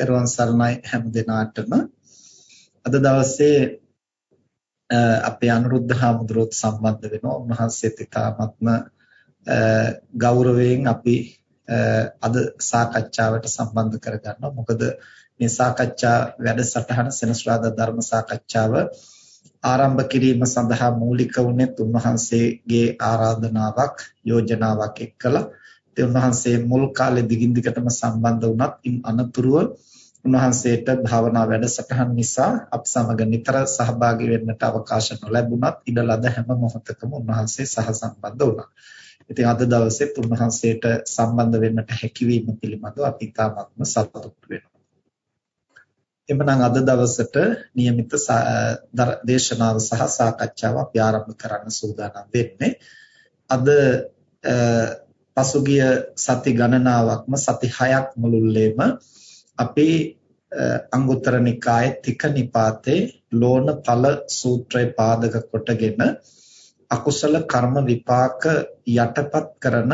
තෙරුවන් සරණයි හැම දිනාටම. අද දවසේ අපේ අනුරුද්ධ හාමුදුරුවෝත් සම්බන්ධ වෙනවා. උන්වහන්සේත් ඉතාමත්ම ගෞරවයෙන් අපි අද සාකච්ඡාවට සම්බන්ධ කරගන්නවා. මොකද මේ සාකච්ඡා වැඩසටහන සෙනසුරාදා ධර්ම සාකච්ඡාව ආරම්භ කිරීම සඳහා මූලික වුණේ උන්වහන්සේගේ ආරාධනාවක් යෝජනාවක් එක්කලා ඒ උන්වහන්සේ මුල් කාලේ දිගින් දිගටම සම්බන්ධ වුණත් ඉන් අනතුරුව උන්වහන්සේට භාවනා වැඩසටහන් නිසා අප සමග නිතර සහභාගී වෙන්නට අවකාශ නොලැබුණත් ඉඩ ලද හැම මොහොතකම උන්වහන්සේ සහසම්බන්ධ වුණා. ඉතින් අද දවසේ උන්වහන්සේට සම්බන්ධ වෙන්නට හැකියවීම පිළිබඳව අපි තාමත්ම සතුටු වෙනවා. එමනම් අද දවසට નિયમિત දේශනාව සහ සාකච්ඡාව අපි ආරම්භ කරන්න සූදානම් වෙන්නේ. අද පසුගිය සති ගණනාවක්ම සති 6ක් මුළුල්ලේම අපි අංගුත්තර නිකායේ තික නිපාතේ ලෝණ ඵල සූත්‍රය පාදක කොටගෙන අකුසල කර්ම විපාක යටපත් කරන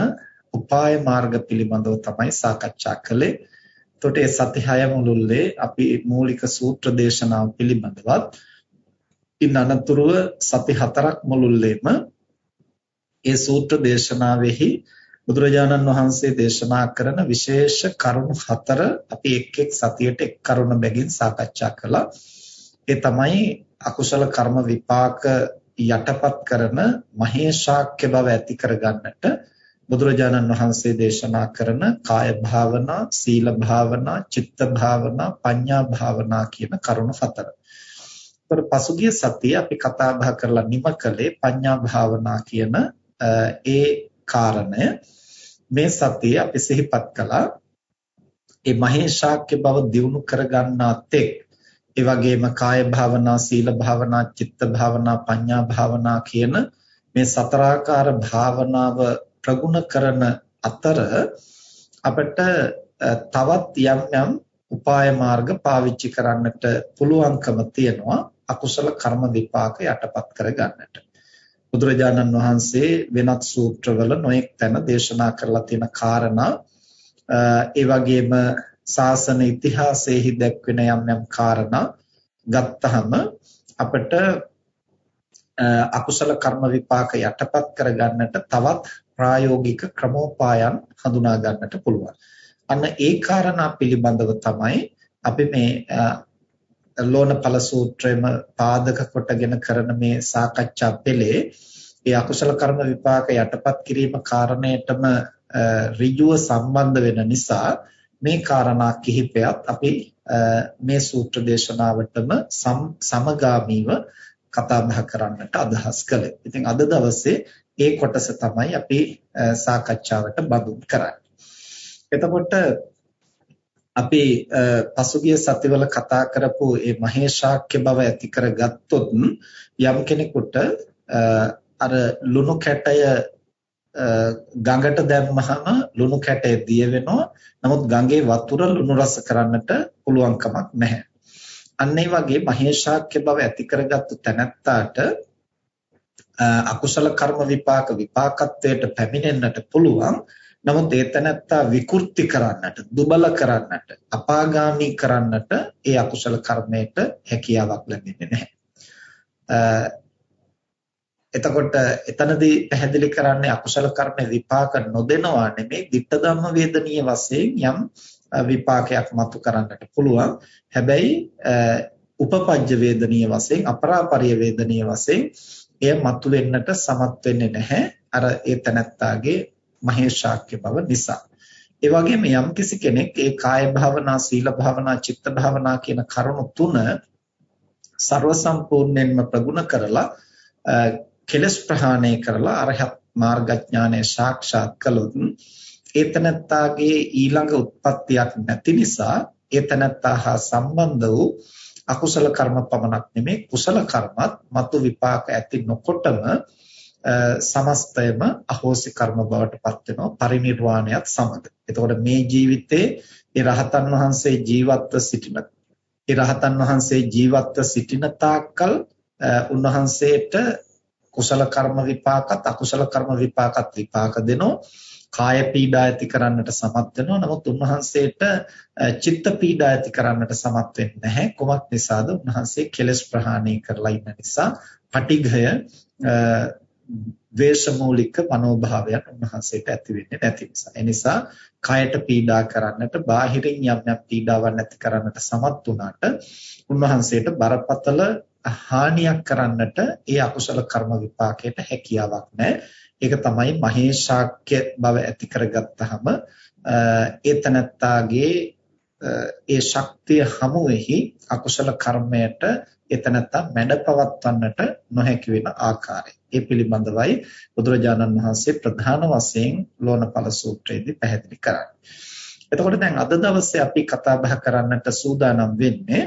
උපාය මාර්ග පිළිබඳව තමයි සාකච්ඡා කළේ. එතකොට ඒ සති 6 මුළුල්ලේ අපි මූලික සූත්‍ර දේශනාව පිළිබඳවත් ඉන් අනතුරුව සති 4ක් මුළුල්ලේම ඒ සූත්‍ර දේශනාවෙහි බුදුරජාණන් වහන්සේ දේශනා කරන විශේෂ කරුණු හතර අපි එක් එක් සතියට එක් කරුණ බැගින් සාකච්ඡා කළා. ඒ තමයි අකුසල කර්ම විපාක යටපත් කරන මහේශාක්‍ය බව ඇති කරගන්නට බුදුරජාණන් වහන්සේ දේශනා කරන කාය භාවනා, සීල භාවනා, චිත්ත භාවනා, පඤ්ඤා භාවනා කියන කරුණු හතර. ඒතර පසුගිය සතියේ අපි කතා බහ කරලා නිම කළේ පඤ්ඤා භාවනා කියන ඒ කාරණය මේ සතියේ අපි සිහිපත් කළා. ඒ මහේශාක්‍ය බව දියුණු කරගන්නා තෙක් ඒ වගේම කාය භාවනා සීල භාවනා චිත්ත භාවනා පඤ්ඤා භාවනා කියන මේ සතරාකාර භාවනාව ප්‍රගුණ කරන අතර අපිට තවත් යම් යම් උපාය මාර්ග පාවිච්චි කරන්නට පුළුවන්කම තියෙනවා අකුසල කර්ම විපාක යටපත් කරගන්නට. බුදුරජාණන් වහන්සේ වෙනත් සූත්‍රවල නොඑක් තැන දේශනා කරලා තියෙන කාරණා ඒ වගේම ශාසන ඉතිහාසයේහි දැක්වෙන යම් යම් කාරණා ගත්තහම අපිට අකුසල කර්ම විපාක යටපත් කරගන්නට තවත් ප්‍රායෝගික ක්‍රමෝපායන් හඳුනා ගන්නට පුළුවන්. අන්න ඒ කාරණා පිළිබඳව තමයි අපි මේ ලෝණපල සූත්‍රයම පාදක කොටගෙන කරන මේ සාකච්ඡා පෙළේ ඒ අකුසල කර්ම විපාක යටපත් කිරීම කාරණයටම ඍජුව සම්බන්ධ වෙන නිසා මේ කාරණා කිහිපයක් අපි මේ සූත්‍ර දේශනාවටම සමගාමීව කතා බහ කරන්නට අදහස් කළේ. ඉතින් අද දවසේ ඒ කොටස තමයි අපි සාකච්ඡාවට බඳුන් කරන්නේ. එතකොට අපි පසුගිය සතිවල කතා කරපු මේ මහේශාක්‍ය බව ඇති කරගත්තොත් යම් කෙනෙකුට අර ලුණු කැටය ගඟට දැම්මහම ලුණු කැටය දිය වෙනවා. නමුත් ගඟේ වතුර ලුණු රස කරන්නට පුළුවන් කමක් නැහැ. අන්න ඒ වගේ මහේශාක්‍ය බව ඇති කරගත්තු තැනැත්තාට අකුසල කර්ම විපාක විපාකත්වයට පැමිණෙන්නට පුළුවන්. නමුත් ඒ තැනැත්තා විකෘති කරන්නට, දුබල කරන්නට, අපාගාමී කරන්නට ඒ අකුසල කර්මයට හැකියාවක් ලැබෙන්නේ නැහැ. එතකොට එතනදී පැහැදිලි කරන්නේ අකුසල කර්ම විපාක නොදෙනවා නෙමෙයි, ditta ධම්ම වේදනීය වශයෙන් යම් විපාකයක් මතු කරන්නට පුළුවන්. හැබැයි උපපජ්ජ වේදනීය වශයෙන්, අපරාපරිය වේදනීය වශයෙන් එය මතු වෙන්නට සමත් වෙන්නේ නැහැ. අර ඒ තැනැත්තාගේ මහේශාක්‍ය බව නිසා. ඒ වගේම යම්කිසි කෙනෙක් ඒ කාය භාවනා, සීල භාවනා, චිත්ත භාවනා කියන කරුණු තුන ਸਰව සම්පූර්ණයෙන්ම ප්‍රගුණ කරලා කෙලස් ප්‍රහාණය කරලා අරහත් මාර්ගඥානය සාක්ෂාත් කළොත් ඒතනත්තාගේ ඊළඟ උත්පත්තියක් නැති නිසා ඒතනත්තා හා සම්බන්ධ වූ අකුසල කර්ම පමණක් නෙමේ කුසල කර්මත් මතු විපාක ඇති නොකොටම සමස්තයම අහෝසි කර්ම බවට පත් වෙනවා පරිණිරවාණයත් සමග. එතකොට මේ ජීවිතේ ඒ රහතන් වහන්සේ ජීවත්ව සිටින ඒ රහතන් වහන්සේ ජීවත්ව සිටින තාක්කල් උන්වහන්සේට කුසල කර්ම විපාකත් අකුසල කර්ම විපාකත් විපාක දෙනෝ කාය පීඩා ඇති කරන්නට සමත් වෙනවා. නමුත් උන්වහන්සේට චිත්ත පීඩා ඇති කරන්නට සමත් වෙන්නේ නැහැ. කොමක් නිසාද? උන්වහන්සේ කෙලෙස් ප්‍රහාණය කරලා ඉන්න නිසා පටිඝය ද්වේෂමූලික මනෝභාවයන් උන්වහන්සේට ඇති වෙන්නේ නැති නිසා. ඒ නිසා කයට පීඩා කරන්නට, බාහිරින් යම් යම් පීඩාවන් ඇති කරන්නට සමත් වුණාට උන්වහන්සේට බරපතල හානියක් කරන්නට ඒ අකුසල කර්ම විපාකයට හැකියාවක් නැහැ. ඒක තමයි මහේශාක්‍ය බව ඇති කරගත්තාම ඒතනත්තාගේ ඒ ශක්තිය හමුවෙහි අකුසල කර්මයට එතනත්තා මැඩපවත්වන්නට නොහැකි වෙන ආකාරය. ඒ පිළිබඳවයි බුදුරජාණන් වහන්සේ ප්‍රධාන වශයෙන් ලෝණපල සූත්‍රයේදී පැහැදිලි කරන්නේ. එතකොට දැන් අද දවසේ අපි කතා බහ කරන්නට සූදානම් වෙන්නේ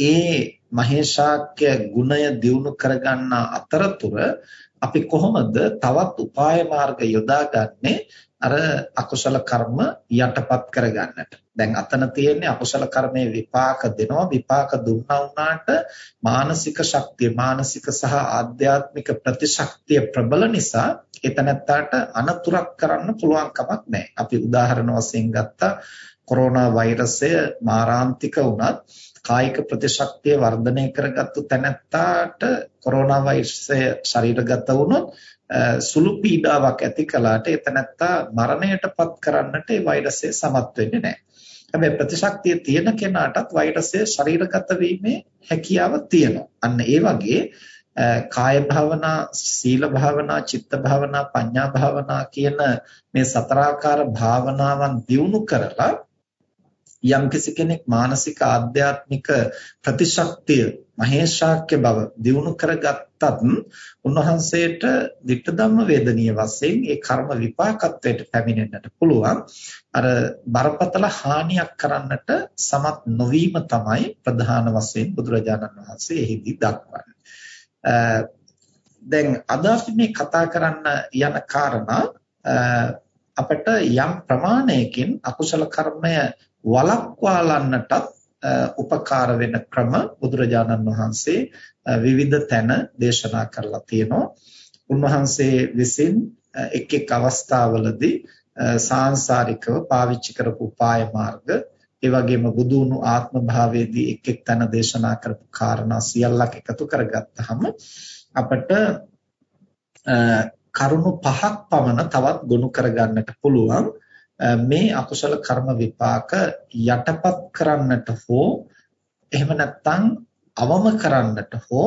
ඒ මහේශාක්‍ය ගුණය දියුණු කරගන්න අතරතුර අපි කොහොමද තවත් උපාය මාර්ග යොදාගන්නේ අර අකුසල කර්ම යටපත් කරගන්නට. දැන් අතන තියෙන්නේ අකුසල කර්මයේ විපාක දෙනවා විපාක දුන්නා වුණාට මානසික ශක්තිය මානසික සහ ආධ්‍යාත්මික ප්‍රතිශක්තිය ප්‍රබල නිසා එතනත්තාට අනතුරක් කරන්න පුළුවන් කමක් නැහැ. අපි උදාහරණ වශයෙන් ගත්තා කොරෝනා වෛරසය මාරාන්තික වුණත් කායික ප්‍රතිශක්තිය වර්ධනය කරගත්තු තැනැත්තාට කොරෝනා වෛරසය ශරීරගත වුණොත් සුළු පීඩාවක් ඇති කළාට එතනැත්තා මරණයටපත් කරන්නට ඒ වෛරසය සමත් වෙන්නේ නැහැ. හැබැයි ප්‍රතිශක්තිය තියෙන කෙනාටත් වෛරසය ශරීරගත වීමේ හැකියාව තියෙනවා. අන්න ඒ වගේ කාය භාවනා, සීල භාවනා, චිත්ත භාවනා, පඤ්ඤා භාවනා කියන මේ සතරාකාර භාවනාවන් දියුණු කරලා යම්කිසි කෙනෙක් මානසික ආධ්‍යාත්මික ප්‍රතිශක්තිය මහේශාක්‍ය බව දියුණු කරගත්තත් උන්වහන්සේට ditta ධම්ම වේදනීය වශයෙන් ඒ කර්ම විපාකත්වයට පැමිණෙන්නට පුළුවන්. අර බරපතල හානියක් කරන්නට සමත් නොවීම තමයි ප්‍රධාන වශයෙන් බුදුරජාණන් වහන්සේ එහිදී දක්වන්නේ. දැන් අද අපි මේ කතා කරන්න යන කාරණා අපිට යම් ප්‍රමාණයකින් අකුසල කර්මය වළක්වාලන්නටත් උපකාර වෙන ක්‍රම බුදුරජාණන් වහන්සේ විවිධ තැන දේශනා කරලා තියෙනවා. උන්වහන්සේ විසින් එක් එක් අවස්ථාවලදී සාංශාරිකව පාවිච්චි කරපු උපාය මාර්ග ඒ වගේම බුදුණු ආත්ම භාවයේදී එක් එක් තැන දේශනා කරපු කාරණා සියල්ලක් එකතු කරගත්තාම අපට කරුණු පහක් පමණ තවත් ගොනු කරගන්නට පුළුවන් මේ අකුසල කර්ම විපාක යටපත් කරන්නට හෝ එහෙම නැත්නම් අවම කරන්නට හෝ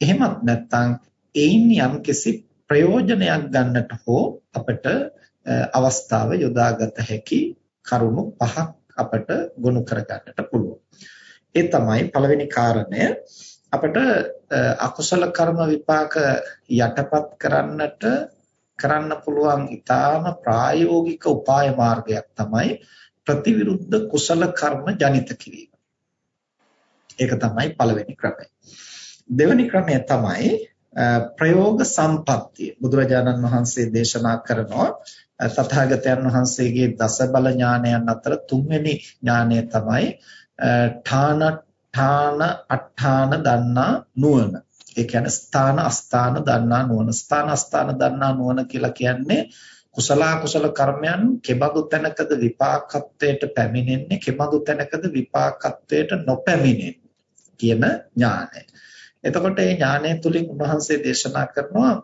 එහෙමත් නැත්නම් ඒන් යම්කිසි ප්‍රයෝජනයක් ගන්නට හෝ අපට අවස්ථාව යොදාගත හැකි කරුණු පහක් අපට ගොනු කරගන්නට පුළුවන්. ඒ තමයි පළවෙනි කාරණය අපට අකුසල කර්ම විපාක යටපත් කරන්නට කරන්න පුළුවන් ඊටාම ප්‍රායෝගික උපාය මාර්ගයක් තමයි ප්‍රතිවිරුද්ධ කුසල කර්ම ජනිත කිරීම. ඒක තමයි පළවෙනි ක්‍රමය. දෙවෙනි ක්‍රමය තමයි ප්‍රයෝග සම්පත්තිය. බුදුරජාණන් වහන්සේ දේශනා කරනවා තථාගතයන් වහන්සේගේ දස බල ඥානයන් අතර තුන්වෙනි ඥානය තමයි ඨාන ඨාන අට්ඨාන දන්නා නුවණ. ඒ කියන්නේ ස්ථාන අස්ථාන දන්නා නුවණ. ස්ථාන අස්ථාන දන්නා නුවණ කියලා කියන්නේ කුසල කුසල කර්මයන් කෙබඳු තැනකද විපාකත්වයට පැමිණෙන්නේ කෙබඳු තැනකද විපාකත්වයට නොපැමිණෙන්නේ කියන ඥානය. එතකොට මේ ඥානය තුලින් උන්වහන්සේ දේශනා කරනවා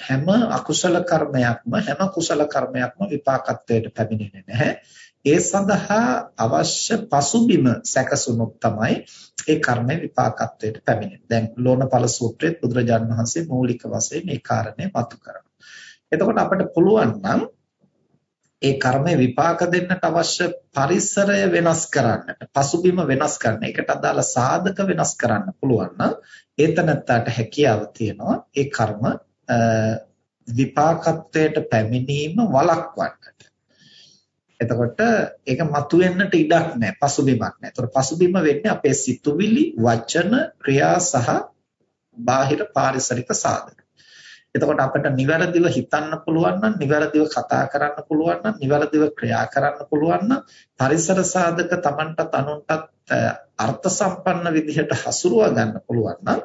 හැම අකුසල කර්මයක්ම හැම කුසල කර්මයක්ම විපාකත්වයට පැමිණෙන්නේ නැහැ. ඒ සඳහා අවශ්‍ය පසුබිම සැකසුනොත් තමයි ඒ කර්මේ විපාකත්වයට පැමිණෙන්නේ. දැන් ලෝණපල සූත්‍රයේ බුදුරජාණන් වහන්සේ මৌলিক වශයෙන් මේ කාරණේ මතු කරනවා. එතකොට අපිට පුළුවන් නම් ඒ කර්මේ විපාක දෙන්නට අවශ්‍ය පරිසරය වෙනස් කරන්නට, පසුබිම වෙනස් කරන්න, ඒකට අදාළ සාධක වෙනස් කරන්න පුළුවන් නම් ඒතනත්තට හැකියාව තියෙනවා ඒ කර්ම විපාකත්වයට පැමිණීම වළක්වන්නට. එතකොට ඒක මතුවෙන්නට ඉඩක් නැහැ පසුබිමක් නැහැ. ඒතකොට පසුබිම වෙන්නේ අපේ සිතුවිලි, වචන, ක්‍රියා සහ බාහිර පාරිසරික සාධක. එතකොට අපිට නිවැරදිව හිතන්න පුළුවන් නම්, නිවැරදිව කතා කරන්න පුළුවන් නම්, නිවැරදිව ක්‍රියා කරන්න පුළුවන් නම්, පරිසර සාධක Tamanටත් අනුන්ටත් අර්ථ සම්පන්න විදිහට හසුරුවා ගන්න පුළුවන් නම්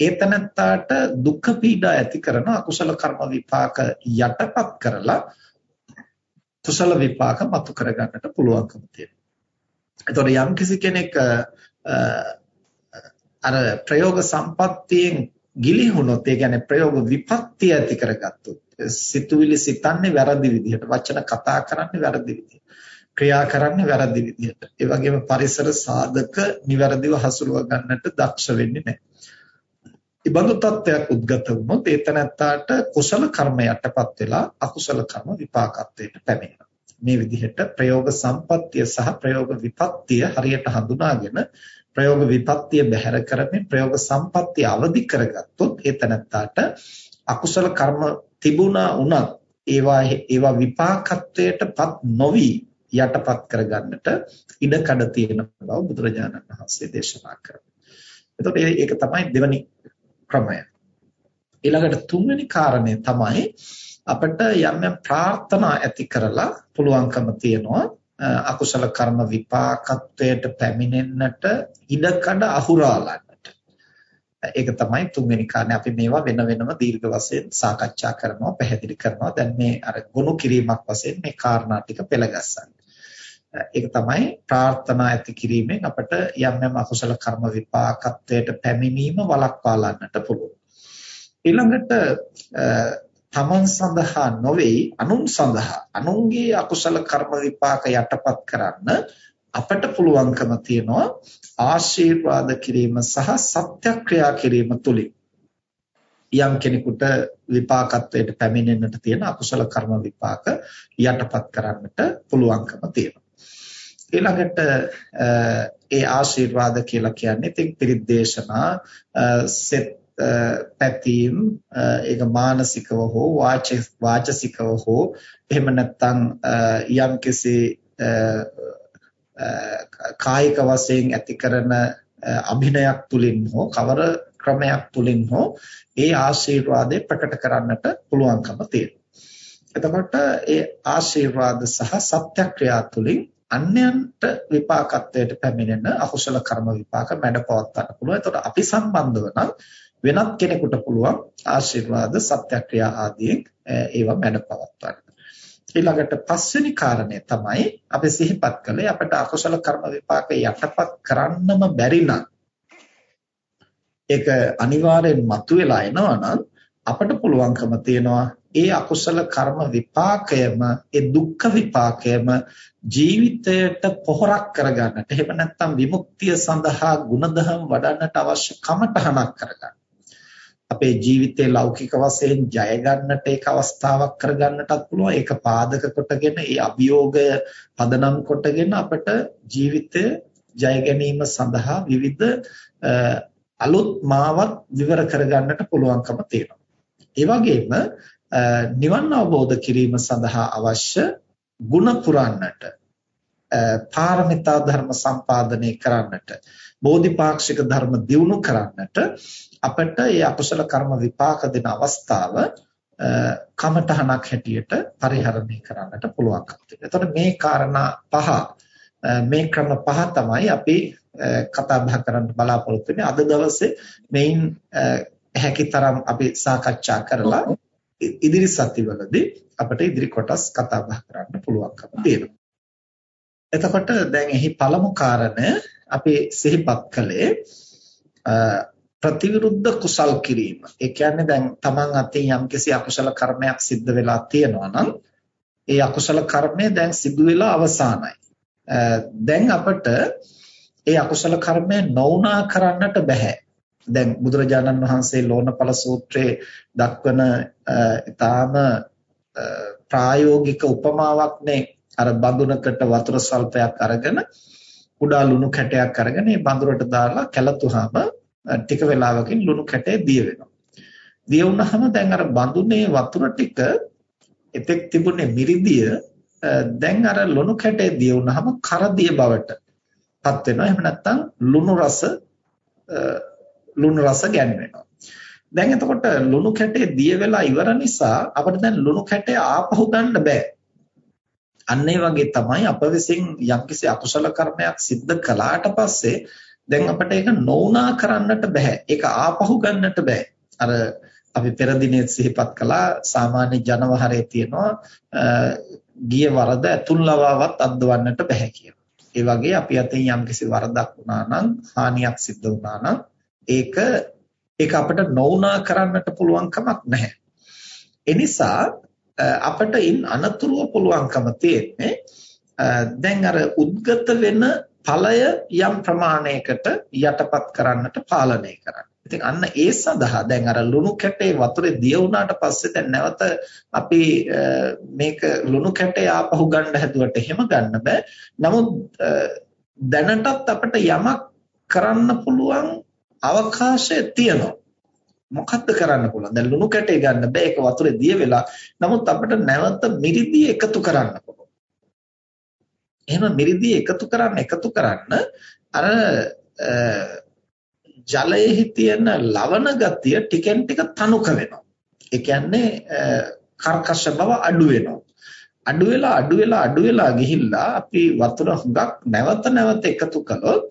ඒතනත්තාට දුක් පීඩා ඇති කරන අකුසල කර්ම විපාක යටපත් කරලා කුසල විපාක මතු කරගන්නට පුළුවන්කම තියෙනවා. එතකොට යම් කිසි කෙනෙක් අර ප්‍රයෝග සම්පත්තියෙන් ගිලිහුණොත් ඒ කියන්නේ ප්‍රයෝග විපත්තිය ඇති කරගත්තොත් සිතුවිලි සිතන්නේ වැරදි විදිහට වචන කතා කරන්නේ වැරදි විදිහට ක්‍රියා කරන්නේ වැරදි විදිහට ඒ වගේම පරිසර සාධක નિවරදිව හසුරුව ගන්නට දක්ෂ වෙන්නේ නැහැ. ඉබඳු තත්ත්වයක් උද්ගත වුණොත් ඒ තැනත්තාට කුසල කර්ම යටපත් වෙලා අකුසල කර්ම විපාකත්වයට පැමිණෙනවා. මේ විදිහට ප්‍රයෝග සම්පත්තිය සහ ප්‍රයෝග විපත්තිය හරියට හඳුනාගෙන ප්‍රයෝග විපත්තිය බැහැර කරමින් ප්‍රයෝග සම්පත්තිය අවදි කරගත්තොත් ඒ තැනත්තාට අකුසල කර්ම තිබුණා වුණත් ඒවා ඒවා විපාකත්වයටපත් නොවි යටපත් කරගන්නට ඉඩ කඩ තියෙන බව බුදුරජාණන් වහන්සේ දේශනා කරනවා. එතකොට ඒක තමයි දෙවැනි ක්‍රමය. ඊළඟට තුන්වෙනි කාරණය තමයි අපිට යම් යම් ප්‍රාර්ථනා ඇති කරලා පුළුවන්කම තියනවා අකුසල කර්ම විපාකත්වයට පැමිණෙන්නට ඉඩකඩ අහුරාලන්නට. ඒක තමයි තුන්වෙනි කාරණේ. අපි මේවා වෙන වෙනම දීර්ඝ වශයෙන් සාකච්ඡා කරනවා, පැහැදිලි කරනවා. දැන් මේ අර ගොනු කිරීමක් වශයෙන් මේ කාරණා ටික පෙළගස්සන්නේ. ඒක තමයි ප්‍රාර්ථනා ඇති කිරීමෙන් අපට යම් යම් අකුසල කර්ම විපාකත්වයට පැමිණීම වළක්වාලන්නට පුළුවන්. ඊළඟට තමන් සඳහා නොවේ අනුන් සඳහා අනුන්ගේ අකුසල කර්ම විපාක යටපත් කරන්න අපට පුළුවන්කම තියනවා ආශීර්වාද කිරීම සහ සත්‍යක්‍රියා කිරීම තුලින් යම් කෙනෙකුට විපාකත්වයට පැමිණෙන්නට තියෙන අකුසල කර්ම විපාක යටපත් කරන්නට පුළුවන්කම තියෙනවා ඊළඟට ඒ ආශිර්වාද කියලා කියන්නේ ඉතින් පිරිද්දේශනා සෙත් පැතීම් ඒක මානසිකව හෝ වාචසිකව හෝ එහෙම නැත්නම් යම්කිසි කායික වශයෙන් ඇති කරන අභිනයක් තුලින් හෝ කවර ක්‍රමයක් තුලින් හෝ ඒ ආශිර්වාදය ප්‍රකට කරන්නට පුළුවන්කම තියෙනවා. එතකොට ඒ ආශිර්වාද සහ සත්‍යක්‍රියා තුලින් අන්‍යයන්ට විපාකත්වයට පැමිණෙන අකුසල කර්ම විපාක මැඩපවත්වන්න පුළුවන්. එතකොට අපි සම්බන්ධව නම් වෙනත් කෙනෙකුට පුළුවන් ආශිර්වාද සත්‍යක්‍රියා ආදියෙන් ඒවා මැඩපවත්වන්න. ඊළඟට පස්වෙනි කාරණය තමයි අපි සිහිපත් කළේ අපිට අකුසල කර්ම විපාක යටපත් කරන්නම බැරි නම් ඒක අනිවාර්යෙන් මතුවලා එනවා නම් අපට පුළුවන්කම තියෙනවා ඒ අකුසල කර්ම විපාකයම ඒ දුක්ඛ විපාකයම ජීවිතයට පොහොරක් කරගන්නට එහෙම නැත්නම් විමුක්තිය සඳහා ಗುಣධම් වඩන්නට අවශ්‍ය කමටහනක් කරගන්න. අපේ ජීවිතේ ලෞකික වශයෙන් ජය ගන්නට ඒක අවස්ථාවක් කරගන්නටත් පුළුවන්. ඒක පාදක කොටගෙන ඒ අභියෝගය පදනම් කොටගෙන අපට ජීවිතය ජය ගැනීම සඳහා විවිධ අලුත් මාවත් විවර කරගන්නට පුළුවන්කම තියෙනවා. ඒ වගේම නිවන් අවබෝධ කිරීම සඳහා අවශ්‍ය ಗುಣ පුරන්නට පාරමිතා ධර්ම සම්පාදනය කරන්නට බෝධිපාක්ෂික ධර්ම දියුණු කරන්නට අපිට මේ අකුසල කර්ම විපාක දෙන අවස්ථාව කමඨහනක් හැටියට පරිහරණය කරන්නට පුළුවන්කම තියෙනවා. එතකොට මේ කාරණා පහ මේ ක්‍රම පහ තමයි අපි කතා බහ කරන්න බලාපොරොත්තු වෙන්නේ. අද දවසේ මේන් හැකිතරම් අපි සාකච්ඡා කරලා ඉදිරි සතිවලදී අපිට ඉදිරි කොටස් කතා බහ කරන්න පුළුවන්කම තියෙනවා. එතකොට දැන් එහි පළමු කාරණය අපි සිහිපත් කළේ ප්‍රතිවිරුද්ධ කුසල් කිරීම. ඒ කියන්නේ දැන් Taman අතින් යම්කිසි අකුසල කර්මයක් සිද්ධ වෙලා තියෙනවා නම් ඒ අකුසල කර්මය දැන් සිදු වෙලා අවසానයි. දැන් අපිට ඒ අකුසල කර්මය නොඋනා කරන්නට බෑ. දැන් බුදුරජාණන් වහන්සේ ලෝණපල සූත්‍රයේ දක්වන ඊටාම ප්‍රායෝගික උපමාවක්නේ අර බඳුනකට වතුර සල්පයක් අරගෙන කුඩා ලුණු කැටයක් අරගෙන ඒ බඳුරට දාලා කැළතුනහම ටික වෙලාවකින් ලුණු කැටේ දිය වෙනවා. දිය වුණාම දැන් අර බඳුනේ වතුර ටික එතෙක් තිබුණේ මිරිදිය දැන් අර ලුණු කැටේ දිය වුණාම කරදිය බවට පත් වෙනවා. එහෙම නැත්නම් ලුණු රස ලුණු රස ගැන්වෙනවා. දැන් එතකොට ලුණු කැටේ දිය වෙලා ඉවර නිසා අපිට දැන් ලුණු කැටේ ආපහු ගන්න බෑ. අන්න ඒ වගේ තමයි අප විසින් යම්කිසි අකුසල කර්මයක් සිද්ධ කළාට පස්සේ දැන් අපිට ඒක නොඋනා කරන්නට බෑ. ඒක ආපහු ගන්නට බෑ. අර අපි පෙර දිනේ සිහිපත් කළා සාමාන්‍ය ජනවහරේ තියෙනවා ගිය වරද ඇතුල් ලවාවත් අද්දවන්නට බෑ කියලා. ඒ වගේ අපි අතින් යම්කිසි වරදක් වුණා නම් හානියක් සිද්ධ වුණා නම් ඒක ඒක අපිට නොඋනා කරන්නට පුළුවන් කමක් නැහැ. එනිසා අපිට ඉන් අනතුරුව පුළුවන්කම තියෙන්නේ දැන් අර උද්ගත වෙන ඵලය යම් ප්‍රමාණයකට යටපත් කරන්නට පාලනය කරන්න. ඉතින් අන්න ඒ සඳහා දැන් අර ලුණු කැටේ වතුරේ දිය වුණාට පස්සේ දැන් නැවත අපි මේක ලුණු කැටේ ආපහු ගන්න හැදුවට එහෙම ගන්න බෑ. නමුත් දැනටත් අපිට යමක් කරන්න පුළුවන් අවකාශය තියෙනවා. මොකද්ද කරන්න පුළුවන්? දැන් ලුණු කැටේ ගන්න බෑ. ඒක වතුරේ දිය වෙලා. නමුත් අපිට නැවත මිරිදිය එකතු කරන්න පුළුවන්. එහෙම මිරිදිය එකතු කරන්න එකතු කරන්න අර ජලයේ තියෙන ලවණ ගතිය ටිකෙන් ටික තනුක වෙනවා. ඒ කියන්නේ කර්කශ බව අඩු වෙනවා. අඩු වෙලා අඩු වෙලා අඩු වෙලා ගිහිල්ලා අපි වතුර හුඟක් නැවත නැවත එකතු කළොත්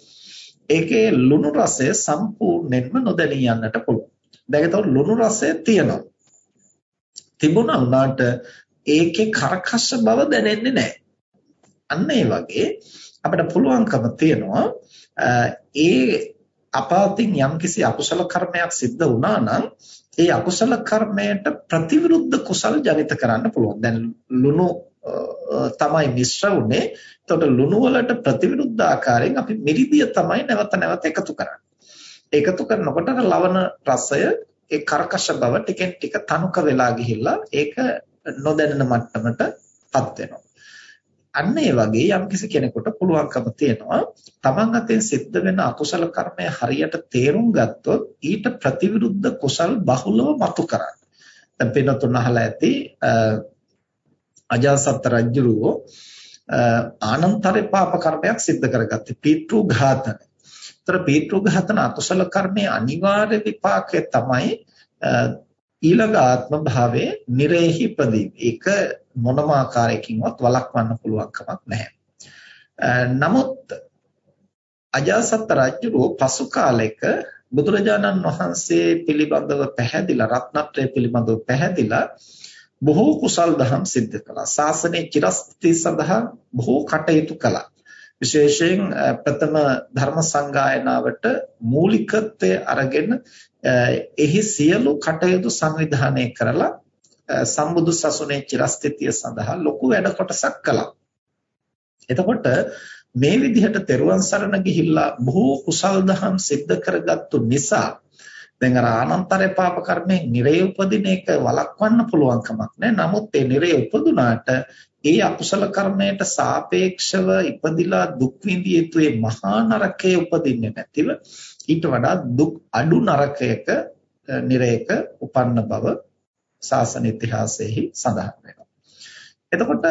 ඒකේ ලුණු රසය සම්පූර්ණයෙන්ම නොදැනී යන්නට පුළුවන්. දැන් ඒතකොට ලුණු රසය තියෙනවා. තිබුණා වුණාට ඒකේ කර්කශ බව දැනෙන්නේ නැහැ. අන්න ඒ වගේ අපිට පුළුවන්කම තියෙනවා ඒ අපාතින් යම්කිසි අකුසල කර්මයක් සිද්ධ වුණා නම් ඒ අකුසල කර්මයට ප්‍රතිවිරුද්ධ කුසල් ජනිත කරන්න පුළුවන්. දැන් ලුණු තමයි මිශ්‍ර වුනේ. එතකොට ලුණු වලට ප්‍රතිවිරුද්ධ ආකාරයෙන් අපි මිරිදිය තමයි නැවත නැවත එකතු කරන්නේ. එකතු කරනකොට ලවණ රසය ඒ කර්කශ බව ටිකෙන් ටික තනුක වෙලා ගිහිල්ලා ඒක නොදැනෙන මට්ටමටපත් වෙනවා. අන්න ඒ වගේ යම්කිසි කෙනෙකුට පුළුවන්කම තියෙනවා තමන් අතෙන් සිද්ධ වෙන අකුසල කර්මය හරියට තේරුම් ගත්තොත් ඊට ප්‍රතිවිරුද්ධ කුසල් බහුලව මතු කරන්න. දැන් පින්නතුන් අහලා ඇති අජාසත් රජුරෝ ආනන්තරේ පාප කර්මයක් සිද්ධ කරගත්තේ පීතෘ ඝාතන. ତර පීතෘ ඝාතන අකුසල කර්මයේ අනිවාර්ය විපාකය තමයි ඊළඟ ආත්ම භාවයේ නිරේහි ප්‍රදීප. ඒක මොනම ආකාරයකින්වත් වළක්වන්න පුළුවන් කමක් නැහැ. නමුත් අජාසත් රජුගේ පසු කාලයක බුදුරජාණන් වහන්සේ පිළිබඳව පැහැදිලා රත්නත්‍රය පිළිබඳව පැහැදිලා බොහෝ කුසල් දහම් සිද්ධ කළා. ශාසනයේ චිරස්ථිතිය සඳහා බොහෝ කටයුතු කළා. විශේෂයෙන් ප්‍රථම ධර්ම සංගායනාවට මූලිකත්වය අරගෙන එහි සියලු කටයුතු සංවිධානය කරලා සම්බුදු සසුනේ චිරස්ථිතිය සඳහා ලොකු වැඩ කොටසක් කළා. එතකොට මේ විදිහට තෙරුවන් සරණ ගිහිල්ලා බොහෝ කුසල් දහම් සිද්ධ කරගත්තු නිසා දැන් අර ආනන්තරේ පාප කර්මයෙන් නිරේ උපදින එක වළක්වන්න පුළුවන් කමක් නැහැ. නමුත් ඒ නිරේ උපදුනාට ඒ අකුසල කර්මයට සාපේක්ෂව ඉපදිලා දුක් විඳිය යුතු මේ මහා නරකයේ උපදින්නේ නැතිව ඊට වඩා දුක් අඩු නරකයක නිරේක උපන්න බව ශාසන ඉතිහාසයේහි සඳහන් වෙනවා. එතකොට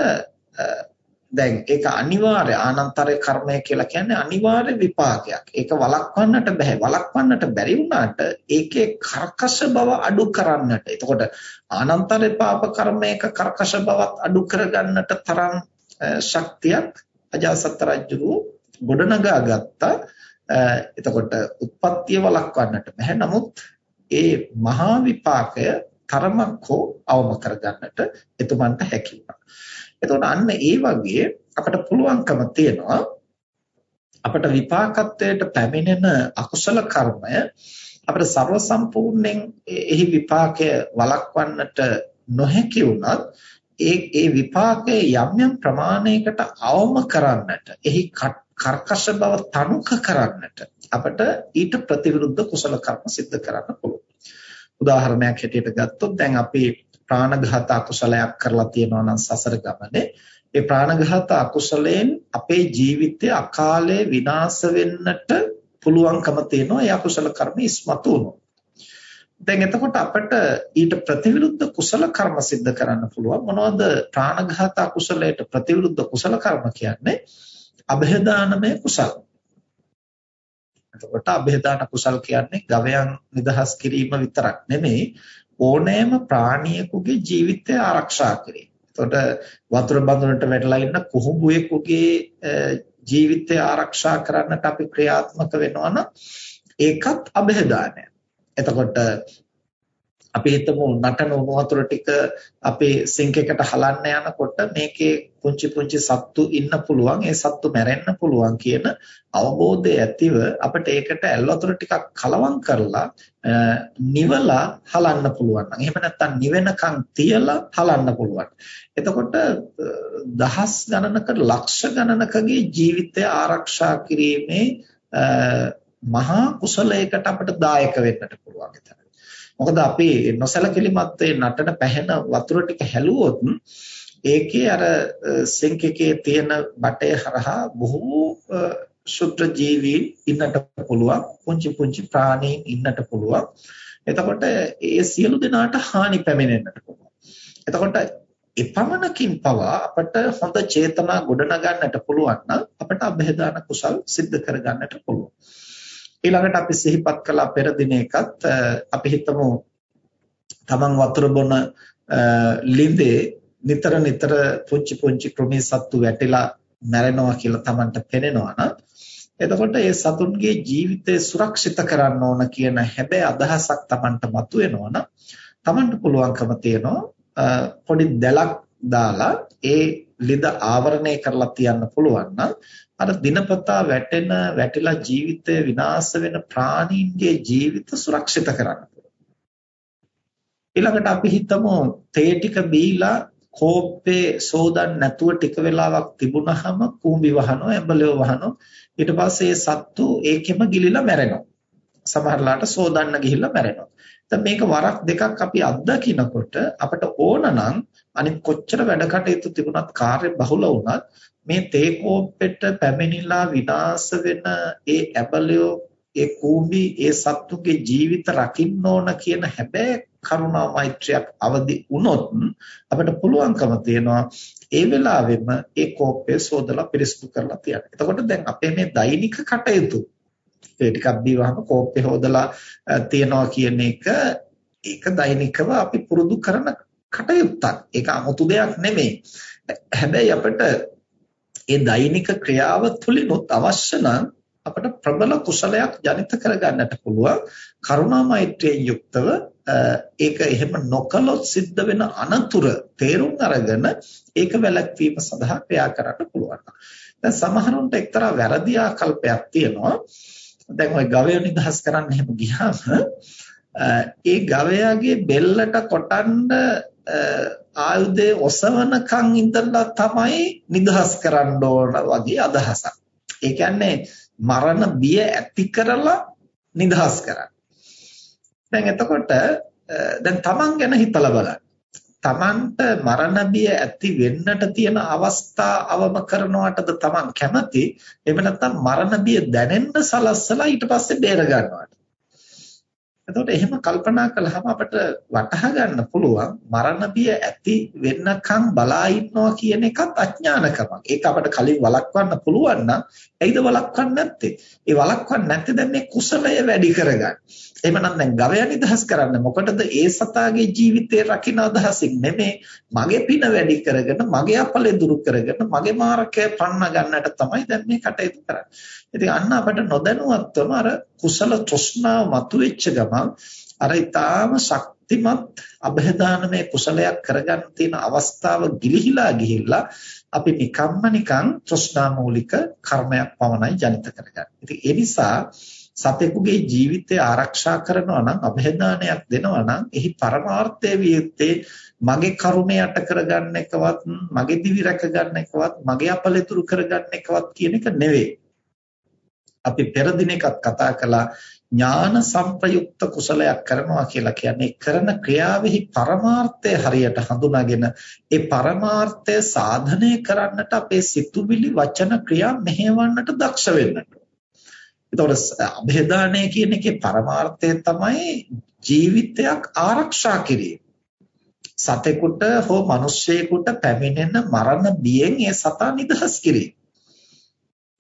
දැන් ඒක අනිවාර්ය ආනන්තරේ කර්මය කියලා කියන්නේ අනිවාර්ය විපාකයක්. ඒක වළක්වන්නට බෑ. වළක්වන්නට බැරි වුණාට ඒකේ කර්කශ බව අඩු කරන්නට. එතකොට ආනන්තරේ පාප කර්මයක කර්කශ බවත් අඩු කරගන්නට තරම් ශක්තියක් අජාසත් රජු ගොඩනගා ගත්තා. එතකොට උත්පත්තිය වළක්වන්නට බෑ. නමුත් ඒ මහා විපාකය තරමක් හෝ අවම කරගන්නට එතුමන්ට හැකි වුණා. එතකොට අන්න ඒ වගේ අපට පුළුවන්කම තියෙනවා අපට විපාකත්වයට පැමිණෙන අකුසල කර්මය අපිට ਸਰව සම්පූර්ණයෙන් එහි විපාකය වළක්වන්නට නොහැකි වුණත් ඒ ඒ විපාකයේ යම් යම් ප්‍රමාණයකට අවම කරන්නට එහි කර්කශ බව තනුක කරන්නට අපට ඊට ප්‍රතිවිරුද්ධ කුසල කර්ම සිද්ධ කරන්න පුළුවන්. උදාහරණයක් හැටියට ගත්තොත් දැන් අපි ප්‍රාණඝාත අකුසලයක් කරලා තියෙනවා නම් සසර ගමනේ ඒ ප්‍රාණඝාත අකුසලයෙන් අපේ ජීවිතය අකාලේ විනාශ වෙන්නට පුළුවන්කම තියෙනවා ඒ අකුසල කර්ම ඉස්මතු වුණොත්. දැන් එතකොට අපිට ඊට ප්‍රතිවිරුද්ධ කුසල කර්ම સિદ્ધ කරන්න පුළුවන්. මොනවද ප්‍රාණඝාත අකුසලයට ප්‍රතිවිරුද්ධ කුසල කර්ම කියන්නේ? અભේදානමය කුසල. එතකොට અભේදාන කුසල් කියන්නේ ගවයන් නිදහස් කිරීම විතරක් නෙමෙයි ඕනෑම ප්‍රාණියෙකුගේ ජීවිතය ආරක්ෂා කිරීම. එතකොට වතුර බඳුනට වැටලා ඉන්න කුහුඹුවෙකුගේ ජීවිතය ආරක්ෂා කරන්නට අපි ක්‍රියාත්මක වෙනවා නම් ඒකත් અભේදානය. එතකොට අපි හිතමු නටන උණු වතුර ටික අපේ සිංක් එකට හලන්න යනකොට මේකේ පුංචි පුංචි සත්තු ඉන්න පුළුවන්. ඒ සත්තු මැරෙන්න පුළුවන් කියන අවබෝධය ඇතිව අපිට ඒකට ඇල් වතුර ටිකක් කලවම් කරලා නිවලා හලන්න පුළුවන්. නම් එහෙම නැත්නම් නිවෙනකන් තියලා හලන්න පුළුවන්. එතකොට දහස් ගණනක ලක්ෂ ගණනකගේ ජීවිතය ආරක්ෂා කිරීමේ මහා කුසලයකට අපිට දායක වෙන්නට පුළුවන්. එතන මොකද අපි නොසලකලිමත් නටන පැහැෙන වතුර ටික හැලුවොත් ඒකේ අර සින්ක් එකේ තියෙන බටය හරහා බොහෝ සුත්‍ර ජීවීන් ඉන්නට පුළුවන් පුංචි පුංචි ප්‍රාණීන් ඉන්නට පුළුවන්. එතකොට ඒ සියලු දෙනාට හානි පැමිණෙන්නට පුළුවන්. එතකොට එපමණකින් පවා අපට හොඳ චේතනා ගොඩනගන්නට පුළුවන් නම් අපට અભේදාන කුසල් සිද්ධ කරගන්නට පුළුවන්. ඊළඟට අපි සිහිපත් කළා පෙර දින එකත් අපි හිතමු තමන් වතුර බොන ලිඳේ නිතර නිතර පුංචි පුංචි කෘමි සත්තු වැටිලා මැරෙනවා කියලා තමන්ට පෙනෙනවා නම් එතකොට ඒ සතුන්ගේ ජීවිතය සුරක්ෂිත කරන්න ඕන කියන හැබැයි අදහසක් තමන්ට මතුවෙනවා නම් තමන්ට පුළුවන්කම තියෙනවා පොඩි දැලක් දාලා ඒ ලිද ආවරණය කරලා තියන්න පුළුවන් නම් අර දිනපතා වැටෙන වැටිලා ජීවිතය විනාශ වෙන ප්‍රාණීන්ගේ ජීවිත සුරක්ෂිත කරන්න ඊළඟට අපි හිතමු තේ ටික බීලා කෝප්පේ සෝදන්න නැතුව ටික වෙලාවක් තිබුණාම කූඹි වහනවා ඇඹලෙව වහනවා ඊට පස්සේ ඒ සත්තු ඒකෙම ගිලිලා මැරෙනවා. සමහරලාට සෝදන්න ගිහිල්ලා මැරෙනවා. දැන් මේක වරක් දෙකක් අපි අත්දකිනකොට අපිට ඕන නම් අනිත් කොච්චර වැඩ කටයුතු තිබුණත් කාර්ය බහුල වුණත් මේ තේ කෝප්පෙට පැමිණිලා විනාශ වෙන ඒ ඇබලියෝ ඒ කූඹි ඒ සත්තුගේ ජීවිත රකින්න ඕන කියන හැබැයි කරුණා මෛත්‍රියක් අවදි වුණොත් අපිට පුළුවන්කම තියෙනවා ඒ වෙලාවෙම ඒ කෝප්පය සෝදලා පිරිසිදු කරලා තියන්න. එතකොට දැන් අපේ මේ දෛනික කටයුතු ඒ ටිකක් බීවහම කෝප්පේ හොදලා තියනවා කියන එක ඒක දෛනිකව අපි පුරුදු කරන කටයුත්තක්. ඒක 아무තු දෙයක් නෙමෙයි. හැබැයි අපිට ඒ දෛනික ක්‍රියාව තුලිනුත් අවශ්‍ය නම් අපට ප්‍රබල කුසලයක් ජනිත කරගන්නට පුළුවන් කරුණා මෛත්‍රියෙන් යුක්තව ඒක එහෙම නොකළොත් සිද්ධ වෙන අනතුරු තේරුම් අරගෙන ඒක වැළැක්වීම සඳහා ක්‍රියා කරන්න පුළුවන්. දැන් සමහරුන්ට එක්තරා වැරදි ආකල්පයක් තියෙනවා. දැන් ওই ගවය නිදහස් කරන්න එහෙම ගියාම ඒ ගවයාගේ බෙල්ලට කොටන්න ආයුධය ඔසවනකන් ඉඳලා තමයි නිදහස් කරන්න ඕන වගේ අදහසක්. ඒ කියන්නේ මරණ බිය ඇති කරලා නිදහස් කරන්න. දැන් එතකොට දැන් Taman ගැන හිතලා බලන්න. Tamanට මරණ බිය ඇති වෙන්නට තියෙන අවස්ථා අවම කරනවටද Taman කැමති? එහෙම නැත්නම් මරණ බිය දැනෙන්න සලස්සලා ඊට පස්සේ බේර ගන්නවට. එතකොට එහෙම කල්පනා කළාම අපිට වටහා ගන්න පුළුවන් මරණ බිය ඇති වෙන්නකම් බලා ඉන්නවා කියන එකත් අඥානකමක්. ඒක අපිට කලින් වළක්වන්න පුළුවන් නම් ඇයිද වළක්වන්නේ නැත්තේ? ඒ වළක්වන්නේ නැත්තේ දැන් මේ කුසලය වැඩි කරගන්න. එහෙමනම් දැන් ගවය නිදහස් කරන්න මොකටද ඒ සතාගේ ජීවිතේ රකින්න අදහසින් නෙමෙයි මගේ පින වැඩි කරගෙන මගේ අපලේ දුරු කරගෙන මගේ මාර්ගය පන්න ගන්නට තමයි දැන් මේ කටයුතු කරන්නේ. ඉතින් අන්න අපිට නොදැනුවත්වම අර කුසල තෘෂ්ණාව මතුවෙච්ච ගමන් අර ඊටාම ශක්තිමත් અભේදානමය කුසලයක් කරගන්න තියෙන අවස්ථාව ගිලිහිලා ගිහිල්ලා අපි නිකම්ම නිකං තෘෂ්ණා මූලික කර්මයක් පමණයි ජනිත කරගන්නේ. ඉතින් ඒ නිසා සතෙකුගේ ජීවිතය ආරක්ෂා කරනවා නම් અભේදානයක් දෙනවා නම් එහි පරමාර්ථය වියත්තේ මගේ කරුණේ යට කරගන්න එකවත් මගේ දිවි රැක ගන්න එකවත් මගේ අපලෙතුරු කරගන්න එකවත් කියන එක නෙවෙයි. අපි පෙර දිනකත් කතා කළා ඥාන සංප්‍රයුක්ත කුසලයක් කරනවා කියලා කියන්නේ කරන ක්‍රියාවෙහි පරමාර්ථය හරියට හඳුනාගෙන ඒ පරමාර්ථය සාධනය කරන්නට අපේ සිතුවිලි වචන ක්‍රියා මෙහෙවන්නට දක්ෂ වෙන්නට. එතකොට અભේදානය කියන එකේ පරමාර්ථය තමයි ජීවිතයක් ආරක්ෂා කිරීම. සතෙකුට හෝ මිනිස්සෙකුට පැමිණෙන මරණ බියෙන් ඒ සතා නිදහස් කිරීම.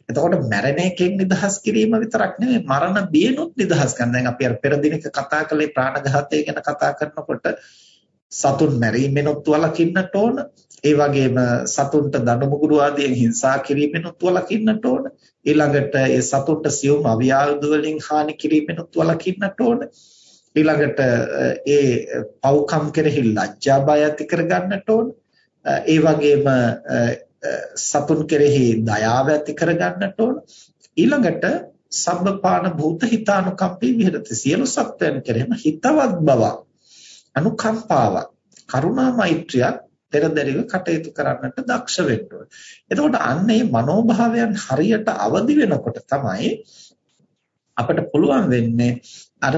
එතකොට මැරෙන එකෙන් නිදහස් කිරීම විතරක් නෙමෙයි මරණ බියනොත් නිදහස් ගන්න. දැන් අපි අර පෙර දිනක කතා කළේ ප්‍රාණඝාතය ගැන කතා කරනකොට සතුන් මැරීමෙනුත් වළකින්නට ඕන. ඒ වගේම සතුන්ට දඬුමුගුරු ආදියෙන් හිංසා කිරීමෙනුත් වළකින්නට ඕන. ඊළඟට ඒ සතුන්ට සියුම් අවියාවුද වලින් හානි කිරීමෙනුත් වළකින්නට ඕන. ඊළඟට ඒ පව්කම් කෙරෙහි ලැජ්ජා බය ඇති කරගන්නට ඕන. ඒ වගේම සතුන් කෙරෙහි දයාව ඇති කරගන්නට ඕන. ඊළඟට සබ්බපාන භූත හිතානුකම්පී විහෙරති සියලු සත්වයන් කෙරෙහිම හිතවත් බවක් අනුකම්පාවක් කරුණා මෛත්‍රියක් පෙරදරිව කටයුතු කරන්නට දක්ෂ වෙන්න ඕනේ. එතකොට අන්න මේ මනෝභාවයන් හරියට අවදි වෙනකොට තමයි අපිට පුළුවන් වෙන්නේ අර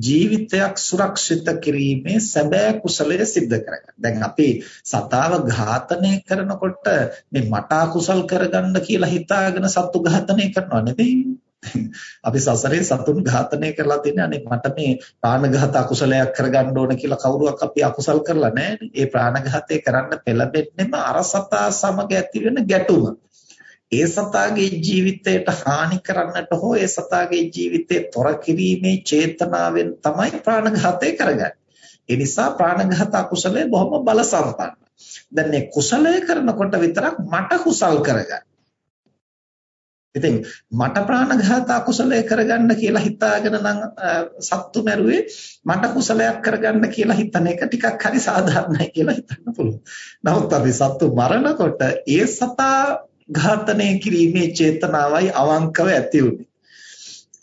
ජීවිතයක් සුරක්ෂිත කිරීමේ සැබෑ කුසලය સિદ્ધ කරගන්න. දැන් අපි සතාව ඝාතනය කරනකොට මේ මට අකුසල් කරගන්න කියලා හිතාගෙන සත්තු ඝාතනය කරනව නෙවෙයි. අපි සසරේ සතුන් ඝාතනය කරලා තියෙන්නේ අනේ මට මේ ප්‍රාණඝාත අකුසලයක් කරගන්න ඕන කියලා කවුරුවක් අපි අකුසල් කරලා නැහැ. ඒ ප්‍රාණඝාතය කරන්න පෙළඹෙන්නෙම අර සතා සමග ඇති වෙන ගැටුම. ඒ සතාගේ ජීවිතයට හානි කරන්නට හෝ ඒ සතාගේ ජීවිතේ තොර කිරීමේ චේතනාවෙන් තමයි ප්‍රාණඝාතය කරගන්නේ. ඒ නිසා ප්‍රාණඝාත අකුසලයේ බොහොම බල සම්පන්නයි. දැන් මේ කුසලය කරනකොට විතරක් මට කුසල් කරගන්න. ඉතින් මට ප්‍රාණඝාත අකුසලයේ කරගන්න කියලා හිතාගෙන නම් සත්තු මැරුවේ මට කුසලයක් කරගන්න කියලා හිතන එක ටිකක් හරි සාධාරණයි කියලා හිතන්න පුළුවන්. නමුත් අපි සත්තු මරනකොට ඒ සතා ඝාතනය කිරීමේ චේතනාවයි අවංකව ඇති උනේ.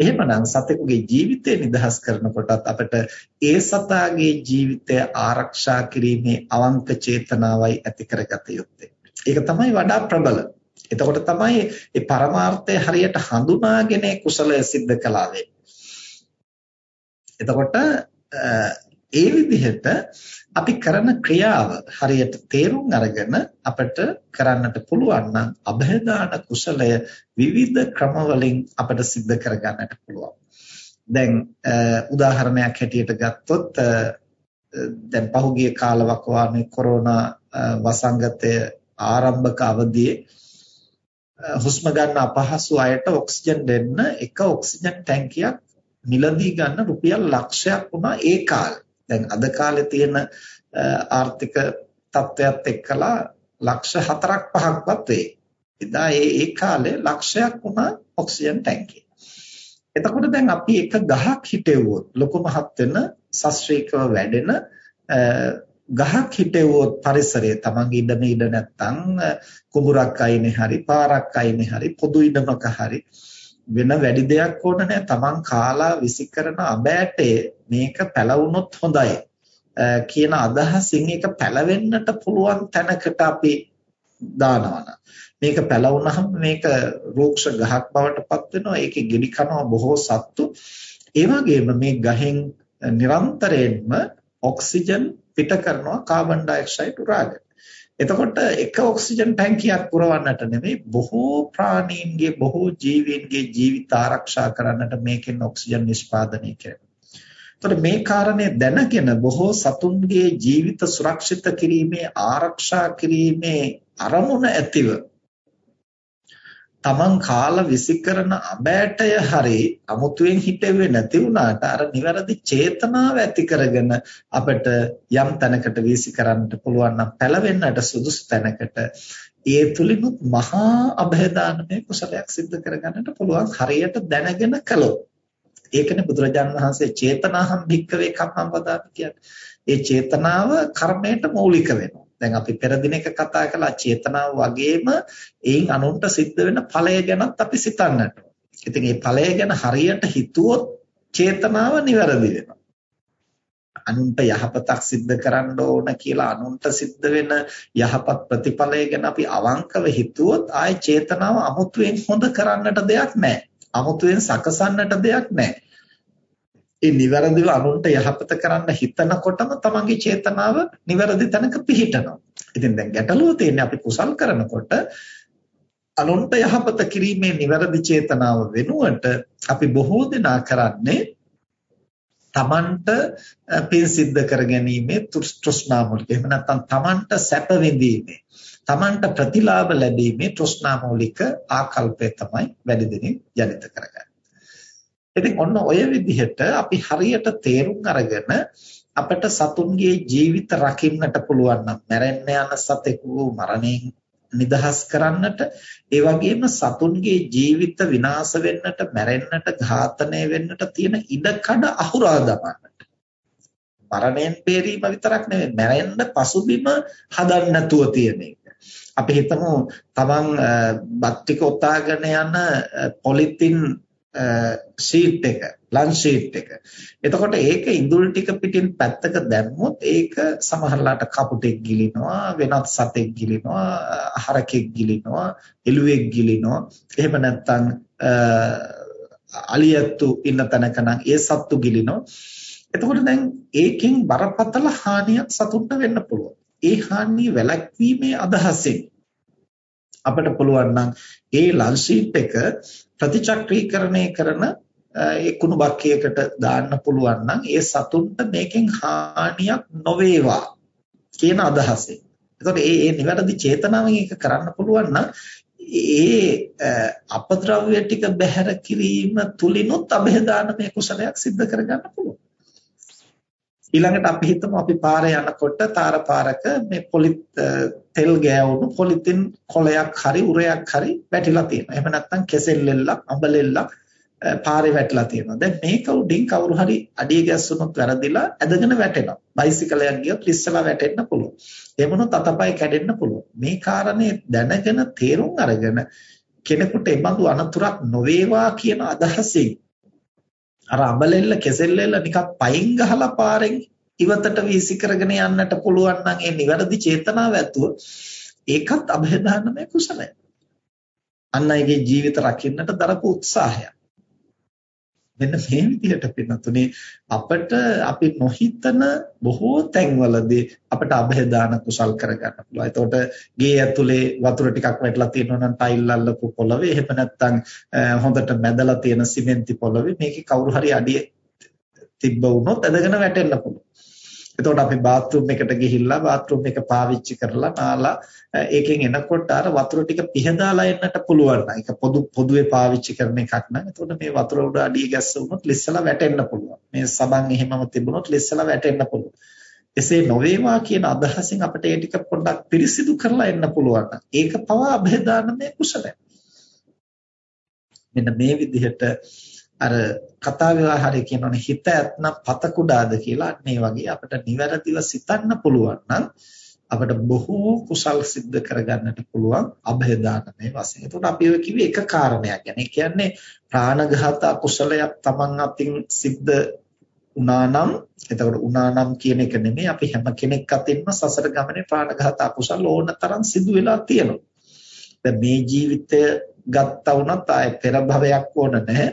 එහෙමනම් සතෙකුගේ ජීවිතය නිදහස් කරනකොටත් අපිට ඒ සතාගේ ජීවිතය ආරක්ෂා කිරීමේ අවංක චේතනාවයි ඇති කරගත යුත්තේ. ඒක තමයි වඩා ප්‍රබල. එතකොට තමයි මේ පරමාර්ථය හරියට හඳුනාගෙන කුසලය સિદ્ધ කළා එතකොට ඒ විදිහට අපි කරන ක්‍රියාව හරියට තේරුම් අරගෙන අපට කරන්නට පුළුවන් නම් અભේදාන කුසලය විවිධ ක්‍රමවලින් අපට સિદ્ધ කරගන්නට පුළුවන්. දැන් උදාහරණයක් හැටියට ගත්තොත් දැන් පහුගිය කාලවකවානුවේ කොරෝනා වසංගතය ආරම්භක අවධියේ හුස්ම ගන්න අපහසු අයට ඔක්සිජන් දෙන්න එක ඔක්සිජන් ටැංකියක් මිලදී ගන්න රුපියල් ලක්ෂයක් වුණා ඒ කාලේ. දැන් අද කාලේ තියෙන ආර්ථික තත්ත්වයක් එක්කලා ලක්ෂ 4ක් 5ක්වත් වේ. එදා ඒ ඒ කාලේ ලක්ෂයක් වුණා ඔක්සිජන් ටැංකිය. එතකොට දැන් අපි එක ගහක් හිටෙව්වොත් ලොකු මහත් වෙන ශාස්ත්‍රීයව වැඩෙන ගහක් හිටෙව්වොත් පරිසරයේ තමන්ගේ ඉඩම ඉඩ නැත්තම් කුඹුරක් අයිනේ හරි පාරක් අයිනේ හරි පොදු ඉඩමක හරි. වෙන වැඩි දෙයක් ඕන නැහැ. තමන් කාලා විසි කරන අබෑටේ මේක පැලවුනොත් හොඳයි. කියන අදහසින් ඒක පැලවෙන්නට පුළුවන් තැනකට අපි දානවා මේක පැලවුනහම මේක රූක්ෂ ගහක් බවට පත් වෙනවා. ඒකේ ගෙඩි කනවා බොහෝ සත්තු. ඒ වගේම මේ ගහෙන් නිරන්තරයෙන්ම ඔක්සිජන් පිට කරනවා කාබන් ඩයොක්සයිඩ් උරාගෙන. එතකොට එක ඔක්සිජන් ටැංකියක් පුරවන්නට නෙමෙයි බොහෝ ප්‍රාණීන්ගේ බොහෝ ජීවීන්ගේ ජීවිත ආරක්ෂා කරන්නට මේකෙන් ඔක්සිජන් නිෂ්පාදනය කරනවා. එතකොට මේ කාරණේ දැනගෙන බොහෝ සතුන්ගේ ජීවිත සුරක්ෂිත කිරීමේ ආරක්ෂා කිරීමේ අරමුණ ඇතිව තමන් කාලා විසිකරන අබෑටය හරි අමුතුවෙන් හිටෙන්නේ නැති වුණාට අර නිවැරදි චේතනාව ඇති කරගෙන අපිට යම් තැනකට විසිකරන්නට පුළුවන් නම් පළවෙන්නට සුදුසු තැනකට ඒ තුලිනුත් මහා અભේදානමය කුසලයක් සිද්ධ කරගන්නට පුළුවන් හරියට දැනගෙන කළොත් ඒකනේ බුදුරජාණන් වහන්සේ චේතනාහම් භික්කවේ කම්මං වදාති කියන්නේ. ඒ චේතනාව කර්මයට මූලික වෙනවා. දැන් අපි පෙර දිනක කතා කළා චේතනාව වගේම ඒන් අනුන්ට සිද්ධ වෙන ඵලය ගැනත් අපි සිතන්නට. ඉතින් මේ ඵලය ගැන හරියට හිතුවොත් චේතනාව නිවැරදි වෙනවා. අනුන්ට යහපතක් සිද්ධ කරන්න ඕන කියලා අනුන්ට සිද්ධ වෙන යහපත් ප්‍රතිඵලය ගැන අපි අවංකව හිතුවොත් ආයේ චේතනාව අමුතුවෙන් හොඳ කරන්නට දෙයක් නැහැ. අමුතුවෙන් සකසන්නට දෙයක් නැහැ. ඒ නිවැරදිව අනුන්ට යහපත කරන්න හිතනකොටම තමන්ගේ චේතනාව නිවැරදි තැනක පිහිටනවා. ඉතින් දැන් ගැටලුව තියෙන්නේ අපි කුසල් කරනකොට අනුන්ට යහපත කිරීමේ නිවැරදි චේතනාව වෙනුවට අපි බොහෝ දෙනා කරන්නේ තමන්ට පින් සිද්ධ කර ගැනීමේ තෘෂ්ණා මූලික එහෙම නැත්නම් තමන්ට සැප විඳීමේ තමන්ට ප්‍රතිලාභ ලැබීමේ තෘෂ්ණා මූලික ආකල්පය තමයි වැඩි දෙනෙක් ජනිත කරගන්නේ. ඉතින් ඔන්න ඔය විදිහට අපි හරියට තේරුම් අරගෙන අපිට සතුන්ගේ ජීවිත රකින්නට පුළුවන් නම් මැරෙන්න යන සතෙකු මරණයෙන් නිදහස් කරන්නට ඒ වගේම සතුන්ගේ ජීවිත විනාශ වෙන්නට මැරෙන්නට ඝාතනය වෙන්නට තියෙන ඉඩකඩ අහුරා දමන්නට මරණයෙන් බේරීම විතරක් නෙවෙයි මැරෙන්න පසුබිම හදන්න නැතුව තියෙන එක. අපි හිතමු තමන් බත් ටික ඔතාගෙන යන පොලිතින් ෂීට් එක ලන්ච් ෂීට් එක. එතකොට ඒක ඉඳුල් ටික පිටින් පැත්තක දැම්මොත් ඒක සමහරලාට කපුටෙක් ගිලිනවා වෙනත් සතෙක් ගිලිනවා හරකෙක් ගිලිනවා එළුවෙක් ගිලිනවා එහෙම නැත්නම් අලියත්තු ඉන්න තැනක නම් ඒ සත්තු ගිලිනවා. එතකොට දැන් ඒකෙන් බරපතල හානියක් සතුන්ට වෙන්න පුළුවන්. ඒ හානිය වැළැක්වීමේ අදහසෙන් අපිට පුළුවන් නම් ඒ ලන්ච් ෂීට් එක ප්‍රතිචක්‍රීකරණය කරන ඒ කුණු බක්කියකට දාන්න පුළුවන් නම් ඒ සතුන්ට මේකෙන් හානියක් නොවේවා කියන අදහසෙන්. එතකොට ඒ ඒ නිවැරදි චේතනාවෙන් ඒක කරන්න පුළුවන් නම් ඒ අපද්‍රව්‍ය ටික බැහැර කිරීම තුලිනුත් અભේදානමය කුසලයක් සිද්ධ කරගන්න පුළුවන්. ඊළඟට අපි හිතමු අපි පාරේ යනකොට තාර පාරක මේ පොලි තෙල් ගෑවුණු පොලිතින් කොලයක් හරි උරයක් හරි වැටිලා තියෙනවා. එහෙම නැත්නම් කෙසෙල් ලෙල්ලක්, අඹ ලෙල්ලක් පාරේ වැටලා තියෙනවා. දැන් මේක උඩින් කවුරු හරි අඩිය ගැස්සුනොත් වැරදිලා ඇදගෙන වැටෙනවා. බයිසිකලයක් ගියොත් ලිස්සලා වැටෙන්න පුළුවන්. එහෙම වුණොත් අතපය කැඩෙන්න පුළුවන්. මේ කාරණේ දැනගෙන තේරුම් අරගෙන කෙනෙකුට ඒ බඳු අනතුරක් නොවේවා කියන අදහසින් අර අඹලෙල්ල කෙසෙල්ලෙල්ල නිකන් පයින් ගහලා පාරෙන් ඉවතට වීසි කරගෙන යන්නට පුළුවන් නම් ඒ නිවැරදි චේතනාව ඇතුව ඒකත් અભේදානමය කුසලයි. අන් අයගේ ජීවිත රකින්නට දරපු උත්සාහයක්. මෙන්න මේ විදිහට පින්නතුනේ අපිට අපි නොහිතන බොහෝ තැන්වලදී අපිට અભේදාන කුසල් කරගන්න පුළුවන්. එතකොට ගේ ඇතුලේ වතුර ටිකක් වැටලා තියෙනවා නම් ටයිල් අල්ලපු පොළවේ එහෙම නැත්නම් හොඳට මැදලා තියෙන සිමෙන්ති පොළවේ මේකේ කවුරු හරි අඩිය තිබ්බ වුණොත් ඇදගෙන වැටෙන්න පුළුවන්. එතකොට අපි බාත් รู ම් එකට ගිහිල්ලා බාත් รู ම් එක පාවිච්චි කරලා නාලා ඒකෙන් එනකොට අර වතුර ටික පිහදාලා එන්නට පුළුවන් නේද? ඒක පොදු පොදුවේ පාවිච්චි කරන එකක් නම් එතකොට මේ වතුර උඩ අඩිය ගැස්සුනොත් ලිස්සලා වැටෙන්න පුළුවන්. මේ සබන් එහෙමම තිබුණොත් ලිස්සලා වැටෙන්න පුළුවන්. එසේ නොවේවා කියන අදහසින් අපිට ඒ ටික පොඩ්ඩක් පිරිසිදු කරලා එන්න පුළුවන්. ඒක පවා અભේදානමේ කුසලයි. මෙන්න මේ විදිහට අර කතා ව්‍යවහාරය කියනවනේ හිත ඇත්නම් පත කුඩාද කියලා අන්න ඒ වගේ අපිට නිවැරදිව සිතන්න පුළුවන් නම් අපිට බොහෝ කුසල් සිද්ධ කරගන්නට පුළුවන් અભේදානමය වශයෙන්. එතකොට අපි ඔය කිව්වේ එක කාරණයක් ගැන. ඒ කියන්නේ ප්‍රාණඝාත අකුසලයක් Taman අතින් සිද්ධ වුණා නම් එතකොට වුණා නම් කියන එක නෙමෙයි අපි හැම කෙනෙක් අතින්ම සසර ගමනේ ප්‍රාණඝාත අකුසල ඕන තරම් සිදු වෙලා තියෙනවා. දැන් මේ ජීවිතය ගත්තා වුණත් ආයේ පෙර භවයක් ඕන නැහැ.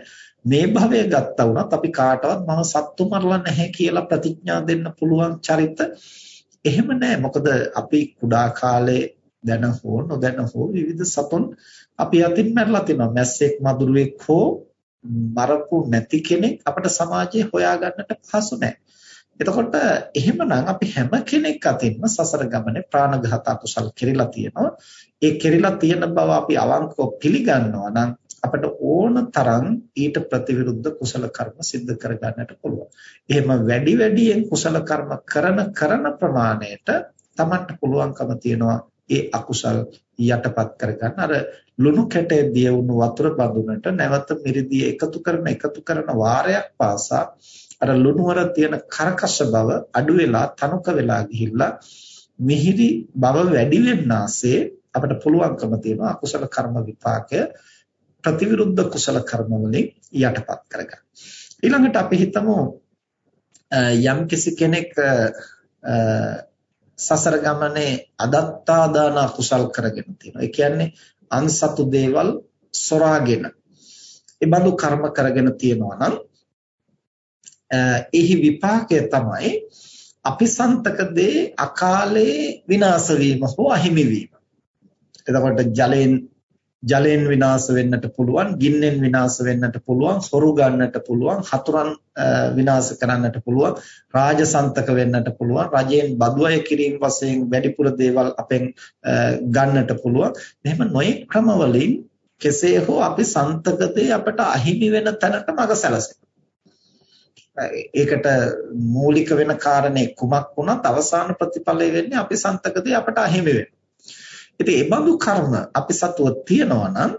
මේ භවය ගත්තා වුණත් අපි කාටවත් මම සත්තු මරලා නැහැ කියලා ප්‍රතිඥා දෙන්න පුළුවන් චරිත එහෙම නැහැ. මොකද අපි කුඩා කාලේ දැන හෝ නොදැන හෝ විවිධ සතුන් අපි අතින් මැරලා තිනවා. මැස්සෙක් මදුරුවෙක් හෝ මරපු නැති කෙනෙක් අපිට සමාජයේ හොයාගන්නට පහසු නැහැ. එතකොට එහෙමනම් අපි හැම කෙනෙක් අතින්ම සසර ගමනේ ප්‍රාණඝාත අකුසල් කෙරිලා තියෙනවා. ඒ කෙරිලා තියෙන බව අපි අවංකව පිළිගන්නවා නම් අපිට ඕන තරම් ඊට ප්‍රතිවිරුද්ධ කුසල කර්ම સિદ્ધ කරගන්නට පුළුවන්. එහෙම වැඩි වැඩියෙන් කුසල කර්ම කරන කරන ප්‍රමාණයට Tamanට පුළුවන්කම තියෙනවා ඒ අකුසල් යටපත් කරගන්න. අර ලුණු කැටේ දියවුණු වතුර බඳුනට නැවත මිරිදිය එකතු කරන එකතු කරන වාරයක් පාසා අර ලුණු වල තියෙන කරකශ බව අඩු වෙලා තනුක වෙලා ගිහිල්ලා මිහිරි බව වැඩි වෙන්නාසේ අපිට පුළුවන්කම තියෙනවා අකුසල කර්ම විපාකය ප්‍රතිවිරුද්ධ කුසල කර්ම වලින් යටපත් කරගන්න. ඊළඟට අපි හිතමු යම් කිසි කෙනෙක් සසර ගමනේ අදත්තා දාන කුසල් කරගෙන තියෙනවා. ඒ කියන්නේ අන්සතු දේවල් සොරාගෙන ඒ බඳු කර්ම කරගෙන තියෙනවා නම් එහි විපාකය තමයි අපිසන්තක දේ අකාලේ විනාශ වීම හෝ අහිමි වීම. එතකොට ජලයෙන් ජලයෙන් විනාශ වෙන්නට පුළුවන්, ගින්නෙන් විනාශ වෙන්නට පුළුවන්, හොරු ගන්නට පුළුවන්, හතුරන් විනාශ කරන්නට පුළුවන්, රාජසන්තක වෙන්නට පුළුවන්, රජයෙන් බදු අය කිරීම වශයෙන් වැඩිපුර දේවල් අපෙන් ගන්නට පුළුවන්. මෙහෙම නොයෙක් ක්‍රම වලින් කෙසේ හෝ අපි සන්තකතේ අපට අහිමි වෙන තැනට මඟ සැලසෙනවා. ඒකට මූලික වෙන කාරණේ කුමක් වුණත් අවසාන ප්‍රතිඵලය වෙන්නේ අපි සන්තකදී අපට අහිමි වෙනවා. ඉතින් ඒ බඳු කර්ම අපි සතුව තියනවා නම්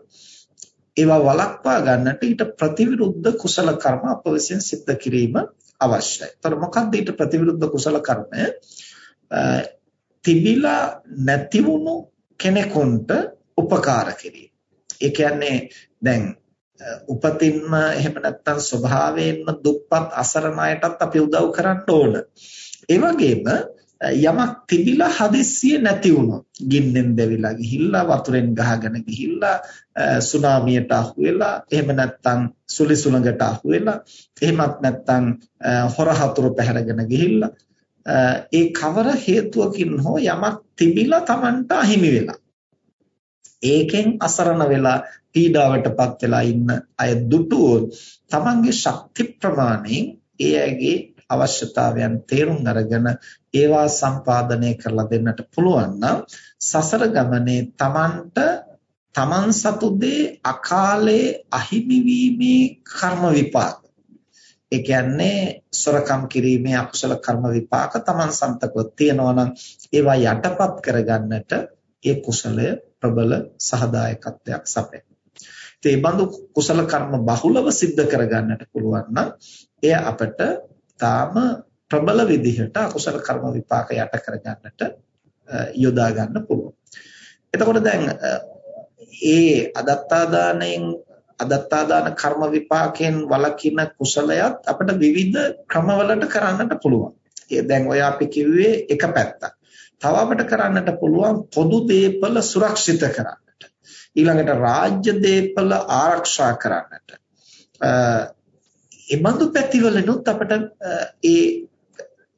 ඒවා වළක්වා ගන්නට ඊට ප්‍රතිවිරුද්ධ කුසල කර්ම අප විසින් සිද්ධ කිරීම අවශ්‍යයි. ඒතර මොකක්ද ඊට ප්‍රතිවිරුද්ධ කුසල කර්මය? තිබිලා නැති වුණු කෙනෙකුට උපකාර කිරීම. ඒ කියන්නේ දැන් උපතින්ම එහෙම නැත්නම් ස්වභාවයෙන්ම දුප්පත් අසරණ අයටත් අපි උදව් කරන්න ඕන. ඒ වගේම යමක් තිබිලා හදිස්සිය නැති වුණොත් ගින්නෙන් දෙවිලා ගිහිල්ලා වතුරෙන් ගහගෙන ගිහිල්ලා සුනාමියට අහු වෙලා එහෙම නැත්නම් සුලි සුළඟට අහු වෙලා එහෙමත් නැත්නම් හොර හතුරු පැහැරගෙන ගිහිල්ලා ඒ කවර හේතුවකින් හෝ යමක් තිබිලා Tamanට අහිමි වෙලා. ඒකෙන් අසරණ වෙලා පීඩාවටපත් වෙලා ඉන්න අය දුටුවොත් Tamanගේ ශක්ති ප්‍රමාණයෙන් ඒ අයගේ අවශ්‍යතාවයන් තේරුම් අරගෙන ඒවා සම්පාදනය කරලා දෙන්නට පුළුවන් නම් සසර ගමනේ Tamanට Taman සතු දේ අකාලේ අහිමි වීමේ කර්ම විපාක ඒ කියන්නේ සොරකම් කිරීමේ අකුසල කර්ම විපාක Taman සන්තකව තියෙනවා නම් ඒවා යටපත් කරගන්නට ඒ කුසලය ප්‍රබල සහදායකත්වයක් සපයන. ඒ බඳු කුසල කර්ම බහුලව සිද්ධ කරගන්නට පුළුවන් නම් එය අපට තාම ප්‍රබල විදිහට අකුසල කර්ම විපාක යට කරගන්නට යොදා ගන්න පුළුවන්. එතකොට දැන් ඒ අදත්තා දාණයෙන් අදත්තා දාන කර්ම විපාකයෙන් වළකින කුසලයක් අපිට විවිධ ක්‍රමවලට කරන්නට පුළුවන්. ඒ දැන් ඔය අපි කිව්වේ එක පැත්තක්. තව අපිට කරන්නට පුළුවන් පොදු දේපල සුරක්ෂිත කරන්නට. ඊළඟට රාජ්‍ය දේපල ආරක්ෂා කරන්නට. ඒ බඳු පැතිවලිනුත් අපිට ඒ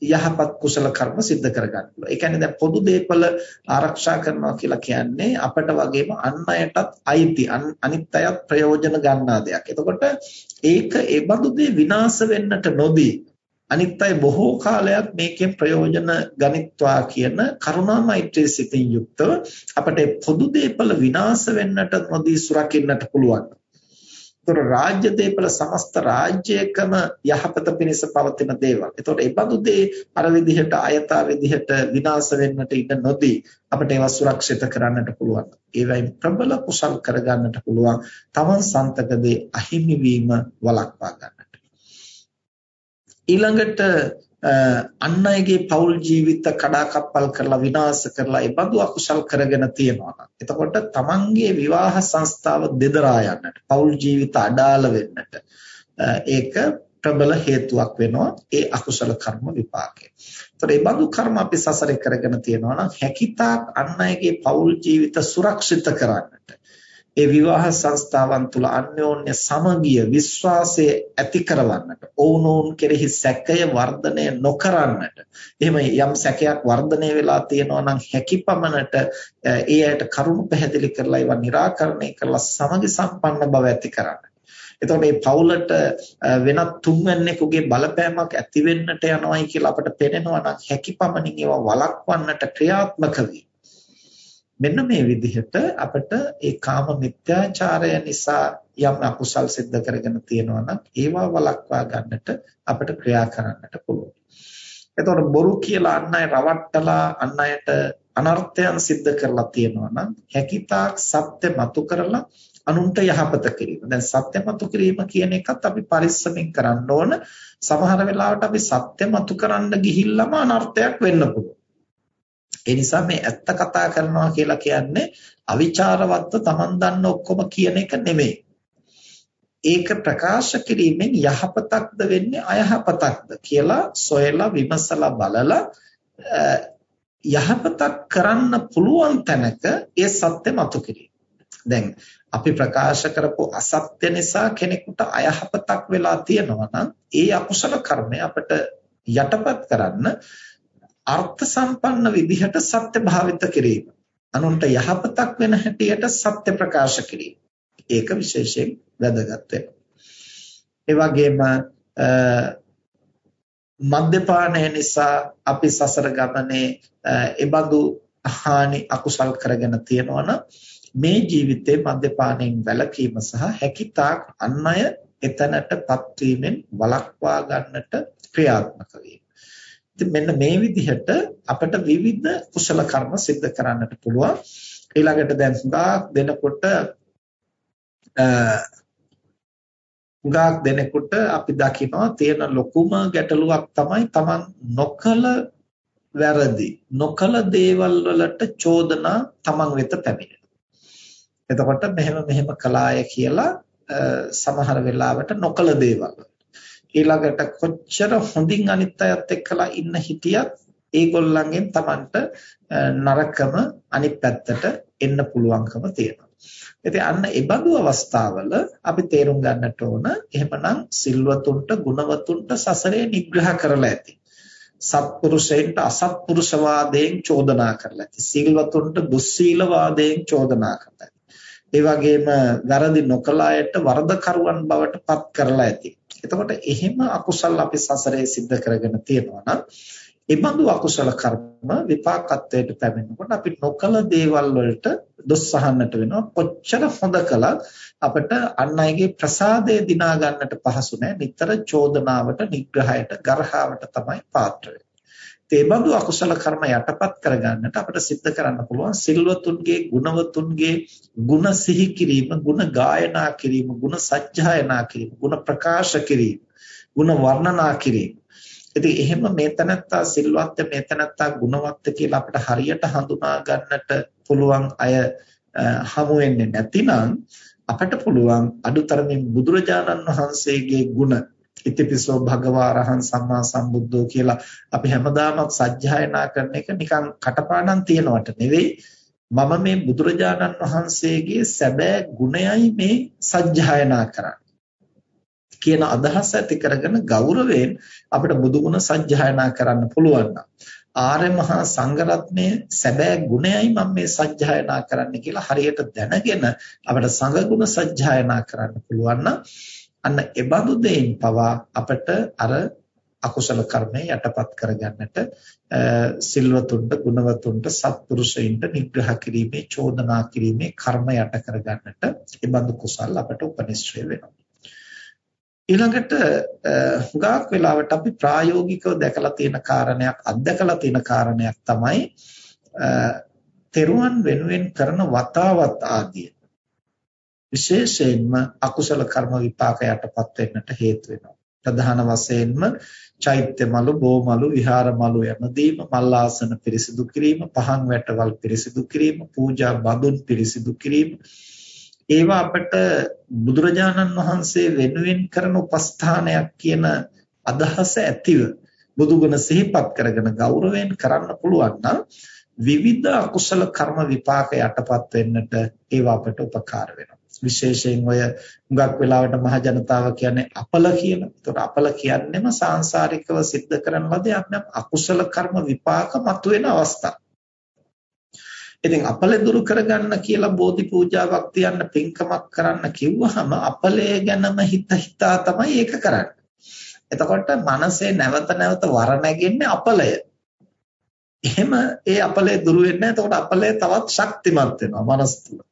යහපත් කුසල කර්ම સિદ્ધ කරගන්න පුළුවන්. ඒ කියන්නේ දැන් පොදු දේපල ආරක්ෂා කරනවා කියලා කියන්නේ අපට වගේම අන් අයටත් අයිති අනිත් අයත් ප්‍රයෝජන ගන්නා දෙයක්. එතකොට ඒක ඒ බඳු දේ විනාශ වෙන්නට නොදී අනිත් අය බොහෝ කාලයක් මේකෙන් ප්‍රයෝජන ගනිත්වා කියන කරුණා මෛත්‍රී සිතින් යුක්තව අපට පොදු දේපල විනාශ වෙන්නට නොදී සුරකින්නට පුළුවන්. ඒතර රාජ්‍ය දේපල සමස්ත රාජ්‍යයකම යහපත පිණිස පවතින දේවල්. ඒතකොට ඒ බඳු දේ අර විදිහට අයථා විදිහට විනාශ වෙන්නට ඉඩ නොදී අපිට ඒවා සුරක්ෂිත කරන්නට පුළුවන්. ඒවයින් ප්‍රබල කුසල් කරගන්නට පුළුවන්. තමන් සන්තකදී අහිමි වීම වළක්වා ගන්නට. ඊළඟට අන් අයගේ පෞල් ජීවිත කඩාකප්පල් කරලා විනාශ කරලා ඒ බඳු අකුසල් කරගෙන තියෙනවා. එතකොට තමන්ගේ විවාහ සංස්ථාව දෙදරා යන්නට, පෞල් ජීවිත අඩාල වෙන්නට ඒක ප්‍රබල හේතුවක් වෙනවා ඒ අකුසල කර්ම විපාකේ. ඒතර මේ බඳු කර්ම අපි සසරේ කරගෙන තියෙනවා නම් හැකිතාක් අන් අයගේ පෞල් ජීවිත සුරක්ෂිත කරන්නට ඒ විවාහ සංස්ථාවන් තුල අන්‍යෝන්‍ය සමගිය විශ්වාසය ඇති කරවන්නට ඔවුනොවුන් කෙරෙහි සැකය වර්ධනය නොකරන්නට එහෙම යම් සැකයක් වර්ධනය වෙලා තියෙනවා නම් හැකිපමණට ඒ ඇයට කරුණු පැහැදිලි කරලා ඒවා निराකරණය කරලා සමගි සම්පන්න බව ඇති කරන්න. එතකොට මේ පවුලට වෙනත් තුන්වැන්නෙකුගේ බලපෑමක් ඇති වෙන්නට යනවායි කියලා අපට පේනවා නම් හැකිපමණින් ඒවා වළක්වන්නට ක්‍රියාත්මක වී මෙන්න මේ විදිහට අපිට ඒ කාම මිත්‍යාචාරය නිසා යම් අකුසල් සිද්ධ කරගෙන තියෙනවා නම් ඒවා වළක්වා ගන්නට අපිට ක්‍රියා කරන්නට පුළුවන්. එතකොට බොරු කියලා අන් අය රවට්ටලා අන් අයට අනර්ථයන් සිද්ධ කරලා තියෙනවා නම් හැකිතාක් සත්‍ය මතු කරලා අනුන්ට යහපත කිරීම. දැන් සත්‍ය මතු කිරීම කියන එකත් අපි පරිස්සමින් කරන්න ඕන. සමහර වෙලාවට අපි සත්‍ය මතු කරන්න ගිහිල්ලාම අනර්ථයක් වෙන්න පුළුවන්. ඒ නිසා මේ ඇත්ත කතා කරනවා කියලා කියන්නේ අවිචාරවත්ව Taman දන්න ඔක්කොම කියන එක නෙමෙයි. ඒක ප්‍රකාශ කිරීමෙන් යහපතක්ද වෙන්නේ අයහපතක්ද කියලා සොයලා විමසලා බලලා යහපතක් කරන්න පුළුවන් තැනක ඒ සත්‍ය මතු කිරීම. දැන් අපි ප්‍රකාශ කරපු අසත්‍ය නිසා කෙනෙකුට අයහපතක් වෙලා තියෙනවා නම් ඒ අකුසල කර්මය අපිට යටපත් කරන්න අර්ථ සම්පන්න විදිහට සත්‍ය භාවිත කිරීම. අනුන්ට යහපතක් වෙන හැටියට සත්‍ය ප්‍රකාශ කිරීම. ඒක විශේෂයෙන් වැදගත් වෙනවා. ඒ වගේම මද්යපානය නිසා අපි සසර ගමනේ එබඳු හානි අකුසල් කරගෙන තියෙනවනම් මේ ජීවිතේ මද්යපානයෙන් වැළකීම සහ හැකිතාක් අන් අය එතනටපත් වීමෙන් වළක්වා ගන්නට ක්‍රියාත්මක වීම. ඉතින් මෙන්න මේ විදිහට අපිට විවිධ කුසල කර්ම સિદ્ધ කරන්නට පුළුවන්. ඊළඟට දැන් හුඟක් දෙනකොට හුඟක් දෙනකොට අපි දකිනවා තියෙන ලොකුම ගැටලුවක් තමයි Taman නොකල වැරදි නොකල දේවල් වලට චෝදනා Taman වෙත පැමිණෙන. එතකොට මෙහෙම මෙහෙම කළාය කියලා සමහර වෙලාවට නොකල දේවල් ඊළඟට කොච්චර හොඳින් අනිත් අයත් එක්කලා ඉන්න හිටියත් ඒගොල්ලන්ගෙන් Tamanට නරකම අනිත් පැත්තට එන්න පුළුවන්කම තියෙනවා. ඉතින් අන්න ඒ බඳු අවස්ථාවල අපි තේරුම් ගන්නට ඕන එහෙමනම් සිල්වතුන්ට ගුණවතුන්ට සසරේ නිග්‍රහ කරලා ඇති. සත්පුරුෂයන්ට අසත්පුරුෂවාදයෙන් චෝදනා කරලා ඇති. සිල්වතුන්ට දුස්සීලවාදයෙන් චෝදනා කරලා ඇති. ඒ වගේම වැරදි නොකළ අයට වරදකරුවන් බවට පත් කරලා ඇති. එතකොට එහෙම අකුසල් අපි සසරේ සිද්ධ කරගෙන තියෙනවා නම් ඒ බඳු අකුසල කර්ම විපාකත්වයට පැමිණෙනකොට අපි නොකල දේවල් වලට දොස් අහන්නට වෙනවා. කොච්චර හොඳ කළත් අපිට අන් අයගේ ප්‍රසාදය දිනා ගන්නට පහසු නැහැ නිතර චෝදනාවට නිග්‍රහයට ගරහාවට තමයි පාත්‍ර වෙන්නේ ඒ බඳු අකුසල කර්ම යටපත් කරගන්නට අපිට සිද්ධ කරන්න පුළුවන් සිල්වතුන්ගේ ගුණවතුන්ගේ ಗುಣ සිහි කිරීම, ಗುಣ ගායනා කිරීම, ಗುಣ සජ්ජායනා කිරීම, ಗುಣ ප්‍රකාශ කිරීම, ಗುಣ වර්ණනා කිරීම. ඉතින් එහෙම මේ තනත්තා සිල්වත් මේ තනත්තා ගුණවත් කියලා අපිට හරියට හඳුනා ගන්නට පුළුවන් අය හමු වෙන්නේ නැතිනම් අපට පුළුවන් අඩුතරමින් බුදුරජාණන් වහන්සේගේ ගුණ ඉතිපිසෝ භගවා රහං සම්මා සම්බුද්ධෝ කියලා අපි හැමදාමත් සජ්ජායනා කරන එක නිකන් කටපාඩම් තියනවට නෙවෙයි. මම මේ බුදුරජාණන් වහන්සේගේ සැබෑ ගුණයයි මේ සජ්ජායනා කරන්නේ. කියන අදහස ඇති කරගෙන ගෞරවයෙන් අපිට බුදුගුණ සජ්ජායනා කරන්න පුළුවන් ආර්ය මහා සංඝරත්නයේ සැබෑ ගුණයයි මම මේ සජ්ජායනා කරන්න කියලා හරියට දැනගෙන අපිට සංඝ ගුණ සජ්ජායනා කරන්න පුළුවන් නම් අන්න එබඳු දෙයින් පවා අපට අර අකුසල කර්මය යටපත් කරගන්නට සිල්වතුන්ට ගුණවතුන්ට සත්පුරුෂයින්ට නිග්‍රහ කිරීමේ චෝදනා කිරීමේ කර්ම යට කරගන්නට එබඳු කුසල් අපට උපනිශ්‍රේ වෙනවා. ඊළඟට හුඟක් වෙලාවට අපි ප්‍රායෝගිකව දැකලා තියෙන කාරණයක් අත්දකලා තියෙන කාරණයක් තමයි තෙරුවන් වෙනුවෙන් කරන වතාවත් ආදිය. විශේෂයෙන්ම අකුසල කර්ම විපාක යටපත් වෙන්නට හේතු වෙනවා. ප්‍රධාන වශයෙන්ම චෛත්‍ය මලු, බෝමලු, විහාර මලු යමදීම, මල් ආසන පිරිසිදු කිරීම, පහන් වැටවල් පිරිසිදු කිරීම, පූජා බඳුන් පිරිසිදු කිරීම. ඒවා අපට බුදුරජාණන් වහන්සේ වෙනුවෙන් කරන උපස්ථානයක් කියන අදහස ඇතිව බුදුගුණ සිහිපත් කරගෙන ගෞරවයෙන් කරන්න පුළුවන් නම් විවිධ අකුසල කර්ම විපාක යටපත් වෙන්නට ඒවා අපට උපකාර වෙනවා. විශේෂයෙන් ඔය හුඟක් වෙලාවට මහ ජනතාව කියන්නේ අපල කියලා. ඒතකොට අපල කියන්නේම සාංශාරිකව සිද්ධ කරන ලද යම් අකුසල කර්ම විපාක මතුවෙන අවස්ථා. ඉතින් අපල දුරු කරගන්න කියලා බෝධි පූජාවක් තියන්න පින්කමක් කරන්න කිව්වහම අපලය ගැනම හිත හිතා තමයි ඒක කරන්නේ. එතකොට මනසේ නැවත නැවත වර නැගෙන්නේ අපලය. එහෙම ඒ අපලය දුරු වෙන්නේ නැහැ. එතකොට අපලය තවත් ශක්තිමත් වෙනවා මනස තුළ.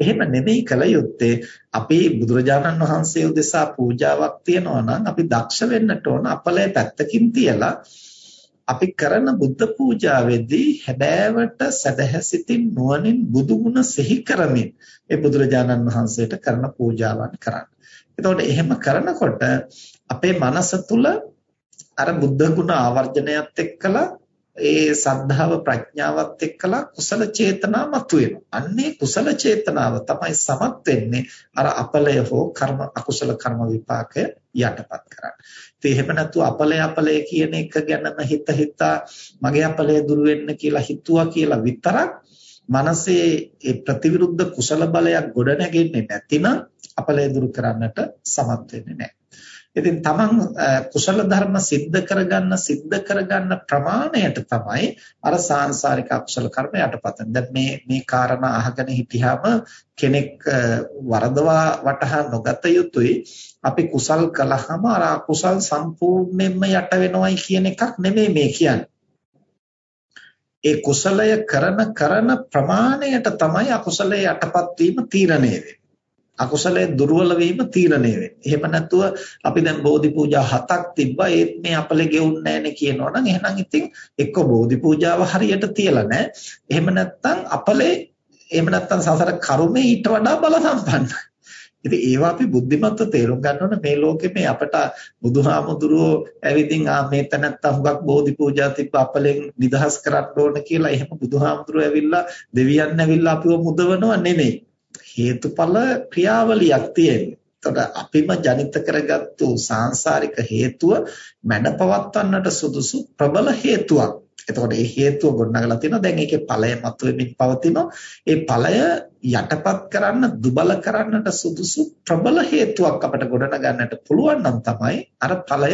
එහෙම නෙමෙයි කළ යුත්තේ අපි බුදුරජාණන් වහන්සේ උදෙසා පූජාවක් තියනවා නම් අපි දක්ෂ වෙන්නට ඕන අපලය පැත්තකින් තියලා අපි කරන බුද්ධ පූජාවේදී හැබෑවට සදහැසිතින් නුවණින් බුදු ගුණ සිහි කරමින් ඒ බුදුරජාණන් වහන්සේට කරන පූජාවන් කරන්න. එතකොට එහෙම කරනකොට අපේ මනස තුල අර බුද්ධ ගුණ ආවර්ජනයත් එක්කලා ඒ සද්ධාව ප්‍රඥාවත් එක්කලා කුසල චේතනා මතුවෙනවා. අන්නේ කුසල චේතනාව තමයි සමත් වෙන්නේ අර අපලය හෝ කර්ම අකුසල කර්ම විපාකය යටපත් කරන්න. ඉතින් එහෙම නැතුව අපලය අපලය කියන එක ගැනම හිත හිතා මගේ අපලය දුරු වෙන්න කියලා හිතුවා කියලා විතරක් මනසේ ඒ ප්‍රතිවිරුද්ධ කුසල බලයක් ගොඩ නැගෙන්නේ නැතිනම් අපලය දුරු කරන්නට සමත් වෙන්නේ නැහැ. ඉතින් තමන් කුසල ධර්ම સિદ્ધ කරගන්න સિદ્ધ කරගන්න ප්‍රමාණයට තමයි අර සාංශාරික අකුසල කර්ම යටපත් දැන් මේ මේ කාරණා අහගෙන හිටියාම කෙනෙක් වරදවා වටහා නොගත යුතුයි අපි කුසල් කළාම අර අකුසල් සම්පූර්ණයෙන්ම යට වෙනවයි කියන එකක් නෙමෙයි මේ කියන්නේ ඒ කුසලය කරන කරන ප්‍රමාණයට තමයි අකුසලයේ යටපත් වීම තීරණය වෙන්නේ අකුසලයේ දුර්වල වීම තීරණය වෙන්නේ. එහෙම නැතුව අපි දැන් බෝධි පූජා හතක් තිබ්බා ඒත් මේ අපලේ ගෙවුන්නේ නැහැනේ කියනවනම් එහෙනම් ඉතින් එක්ක බෝධි පූජාව හරියට තියලා නැහැ. එහෙම නැත්නම් අපලේ එහෙම නැත්නම් සසර කර්මේ ඊට වඩා බල සම්පන්නයි. ඉතින් ඒවා අපි බුද්ධිමත්ව තේරුම් ගන්න ඕන මේ ලෝකේ මේ අපට බුදුහාමුදුරුවෝ ඇවිදින් ආ මේ තැනත්ත හුඟක් බෝධි පූජා තිබ්බ අපලෙන් නිදහස් කරන්න ඕන කියලා එහෙම බුදුහාමුදුරුවෝ ඇවිල්ලා දෙවියන් ඇවිල්ලා අපිව මුදවනව නෙමෙයි. හේතුඵල ක්‍රියාවලියක් තියෙන්නේ. එතකොට අපිම ජනිත කරගත්තු සාංශාරික හේතුව මැඩපවත්වන්නට සුදුසු ප්‍රබල හේතුවක්. එතකොට මේ හේතුව ගොඩනගලා තියෙනවා. දැන් ඒකේ ඵලය මතුවෙමින් පවතිනවා. ඒ ඵලය යටපත් කරන්න, දුබල කරන්නට සුදුසු ප්‍රබල හේතුවක් අපිට ගොඩනගන්නට පුළුවන් නම් තමයි අර ඵලය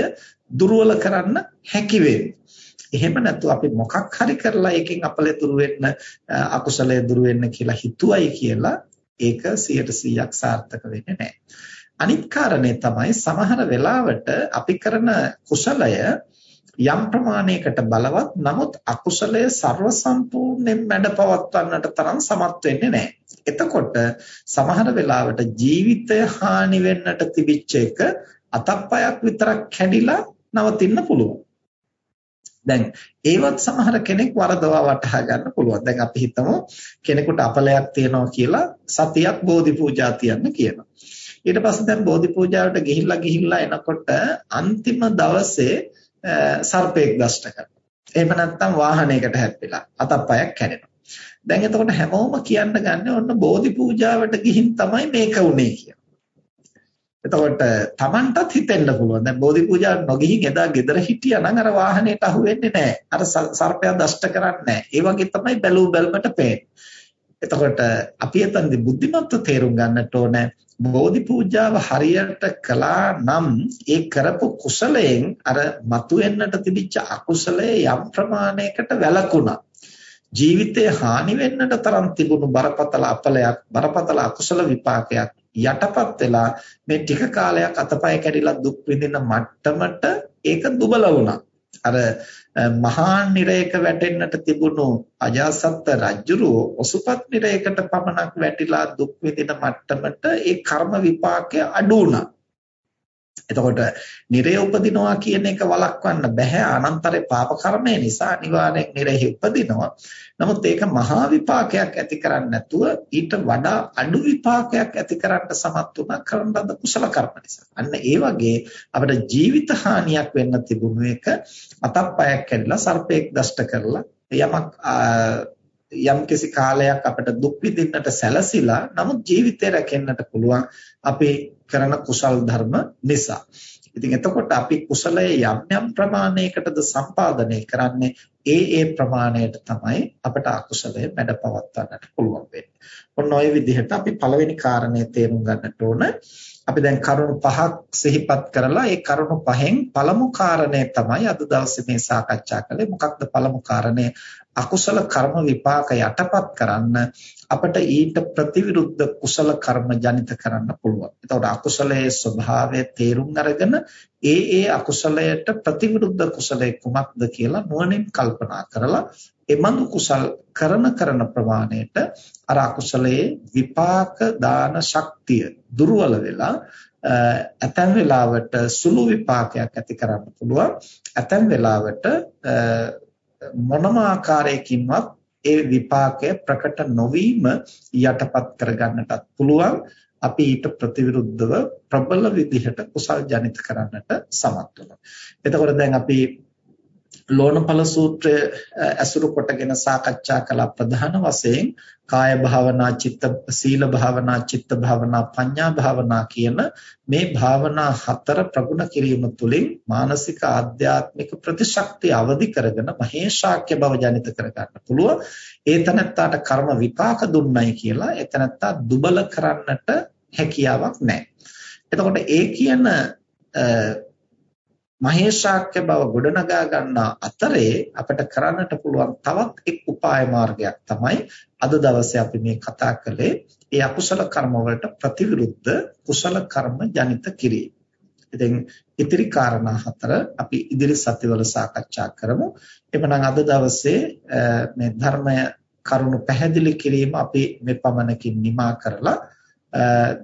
දුර්වල කරන්න හැකි එහෙම නැතු අපි මොකක් හරි කරලා එකෙන් අපලේ දුර වෙන්න අකුසලයේ දුර වෙන්න කියලා හිතුවයි කියලා ඒක 100%ක් සාර්ථක වෙන්නේ නැහැ. අනිත් කාරණේ තමයි සමහර වෙලාවට අපි කරන කුසලය යම් ප්‍රමාණයකට බලවත් නමුත් අකුසලය ਸਰව සම්පූර්ණයෙන් මැඩපවත්වන්නට තරම් සමත් වෙන්නේ නැහැ. එතකොට සමහර වෙලාවට ජීවිතය හානි වෙන්නට තිබිච්ච එක අතප්පයක් විතරක් කැඩිලා නවතින්න පුළුවන්. දැන් ඒවත් සමහර කෙනෙක් වරදවා වටහා ගන්න පුළුවන්. දැන් අපි හිතමු කෙනෙකුට අපලයක් තියෙනවා කියලා සතියක් බෝධි පූජා තියන්න කියනවා. ඊට පස්සේ දැන් බෝධි පූජාවට ගිහිල්ලා ගිහිල්ලා එනකොට අන්තිම දවසේ සර්පෙක් දෂ්ට කරනවා. එහෙම නැත්නම් වාහනයකට හැප්පිලා අතප්පයක් කැඩෙනවා. දැන් එතකොට හැමෝම කියන්න ගන්න ඔන්න බෝධි පූජාවට ගිහින් තමයි මේක උනේ කියලා. එතකොට Tamanටත් හිතෙන්න පුළුවන්. දැන් බෝධි පූජාවට නොගිහින් එදා ගෙදර හිටියා නම් අර වාහනේට අහු වෙන්නේ නැහැ. අර සර්පයා දෂ්ට කරන්නේ නැහැ. ඒ වගේ තමයි බැලූ බැලමට පේන්නේ. එතකොට අපි එතනදී බුද්ධිමත්ව තේරුම් ගන්නට ඕනේ බෝධි පූජාව හරියට කළා නම් ඒ කරපු කුසලයෙන් අර මතුවෙන්නට තිබිච්ච අකුසලයේ යම් ප්‍රමාණයකට වැළකුණා. ජීවිතේ හානි වෙන්නට තරම් තිබුණු බරපතල අපලයක් බරපතල අකුසල විපාකයක් යටපත් වෙලා මේ ටික කාලයක් අතපය කැඩිලා දුක් විඳින මට්ටමට ඒක දුබල වුණා. අර මහා නිරයක වැටෙන්නට තිබුණු අජාසත් රජුරෝ ඔසුපත් නිරයකට පමණක් වැටිලා දුක් විඳින මට්ටමට ඒ කර්ම විපාකය අඩු වුණා. එතකොට නිරය උපදිනවා කියන එක වළක්වන්න බෑ අනන්තරේ පාප කර්මය නිසා අනිවාර්යෙන් නිරෙහි උපදිනවා. නමුත් ඒක මහා විපාකයක් ඇති කරන්නේ නැතුව ඊට වඩා අඩු විපාකයක් ඇති කරන්න සමත් වුණා කරන ලද කුසල කර්ම නිසා. අන්න ඒ වගේ අපිට ජීවිත හානියක් වෙන්න තිබුණු එක අතප්පයක් කැඩලා සර්පෙක් දෂ්ට කරලා යමක් යම්කිසි කාලයක් අපිට දුක් විඳින්නට සැලසිලා නමුත් ජීවිතය රැකෙන්නට පුළුවන් අපේ කරන කුසල් ධර්ම නිසා. ඉතින් එතකොට අපි කුසලයේ යම් යම් ප්‍රමාණයකටද සම්පාදනය කරන්නේ ඒ ඒ ප්‍රමාණයට තමයි අපට අකුසලය මැඩපවත්වන්නට පුළුවන් වෙන්නේ. ඔන්න ඔය විදිහට අපි පළවෙනි කාරණය තේරුම් ගන්නට ඕන. අපි දැන් කරුණු පහක් සිහිපත් කරලා ඒ කරුණු පහෙන් පළමු කාරණය තමයි අද දවසේ මේ සාකච්ඡා කළේ. මොකක්ද පළමු කාරණය? අකුසල කර්ම විපාක යටපත් කරන්න අපට ඊට ප්‍රතිවිරුද්ධ කුසල කර්ම ජනිත කරන්න පුළුවන්. එතකොට අකුසලයේ ස්වභාවය තේරුම් අරගෙන ඒ ඒ අකුසලයට ප්‍රතිවිරුද්ධ කුසලයේ කුමක්ද කියලා නුවණින් කල්පනා කරලා එමඟ කුසල් කරන කරන ප්‍රමාණයට අර අකුසලයේ විපාක දාන ශක්තිය දුර්වල වෙලා ඇතැම් වෙලාවට සුළු විපාකයක් ඇති කරන්න පුළුවන් ඇතැම් වෙලාවට මොනම ආකාරයකින්වත් ඒ විපාකය ප්‍රකට නොවීම යටපත් කරගන්නටත් පුළුවන් අපි ඊට ප්‍රතිවිරුද්ධව ප්‍රබල විදිහට කුසල් ජනිත කරන්නට සමත් වෙනවා. එතකොට දැන් අපි ලෝණපල සූත්‍රය ඇසුරු කොටගෙන සාකච්ඡා කළ ප්‍රධාන වශයෙන් කාය භාවනා, චිත්ත සීල භාවනා, චිත්ත භාවනා, පඤ්ඤා භාවනා කියන මේ භාවනා හතර ප්‍රගුණ කිරීම තුළින් මානසික ආධ්‍යාත්මික ප්‍රතිශක්තිය අවදි කරගෙන මහේශාක්‍ය බව ජනිත කරගන්න පුළුවන්. ඒ තනත්තාට කර්ම විපාක දුන්නයි කියලා ඒ තනත්තා දුබල කරන්නට හැකියාවක් නැහැ. එතකොට ඒ කියන මහේශාක්‍ය බව ගොඩනගා ගන්නා අතරේ අපිට කරන්නට පුළුවන් තවත් එක් උපාය මාර්ගයක් තමයි අද දවසේ අපි මේ කතා කළේ ඒ අකුසල කර්ම වලට ප්‍රතිවිරුද්ධ කුසල කර්ම ජනිත කිරීම. ඉතින් ඉතිරි කාරණා හතර අපි ඉදිරි සතිවල සාකච්ඡා කරමු. එපමණ අද දවසේ මේ ධර්මය කරුණු පැහැදිලි කිරීම අපි මේ පමණකින් නිමා කරලා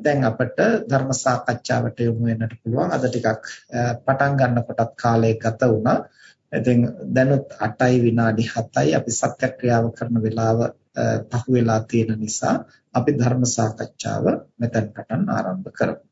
දැන් අපිට ධර්ම සාකච්ඡාවට යොමු වෙන්නට පුළුවන්. අද ටිකක් පටන් ගන්නකොටත් කාලය ගත වුණා. ඉතින් දැනුත් 8යි විනාඩි 7යි අපි සත්‍යක්‍රියාව කරන වෙලාව පහු වෙලා තියෙන නිසා අපි ධර්ම සාකච්ඡාව මෙතෙන් පටන් ආරම්භ කරමු.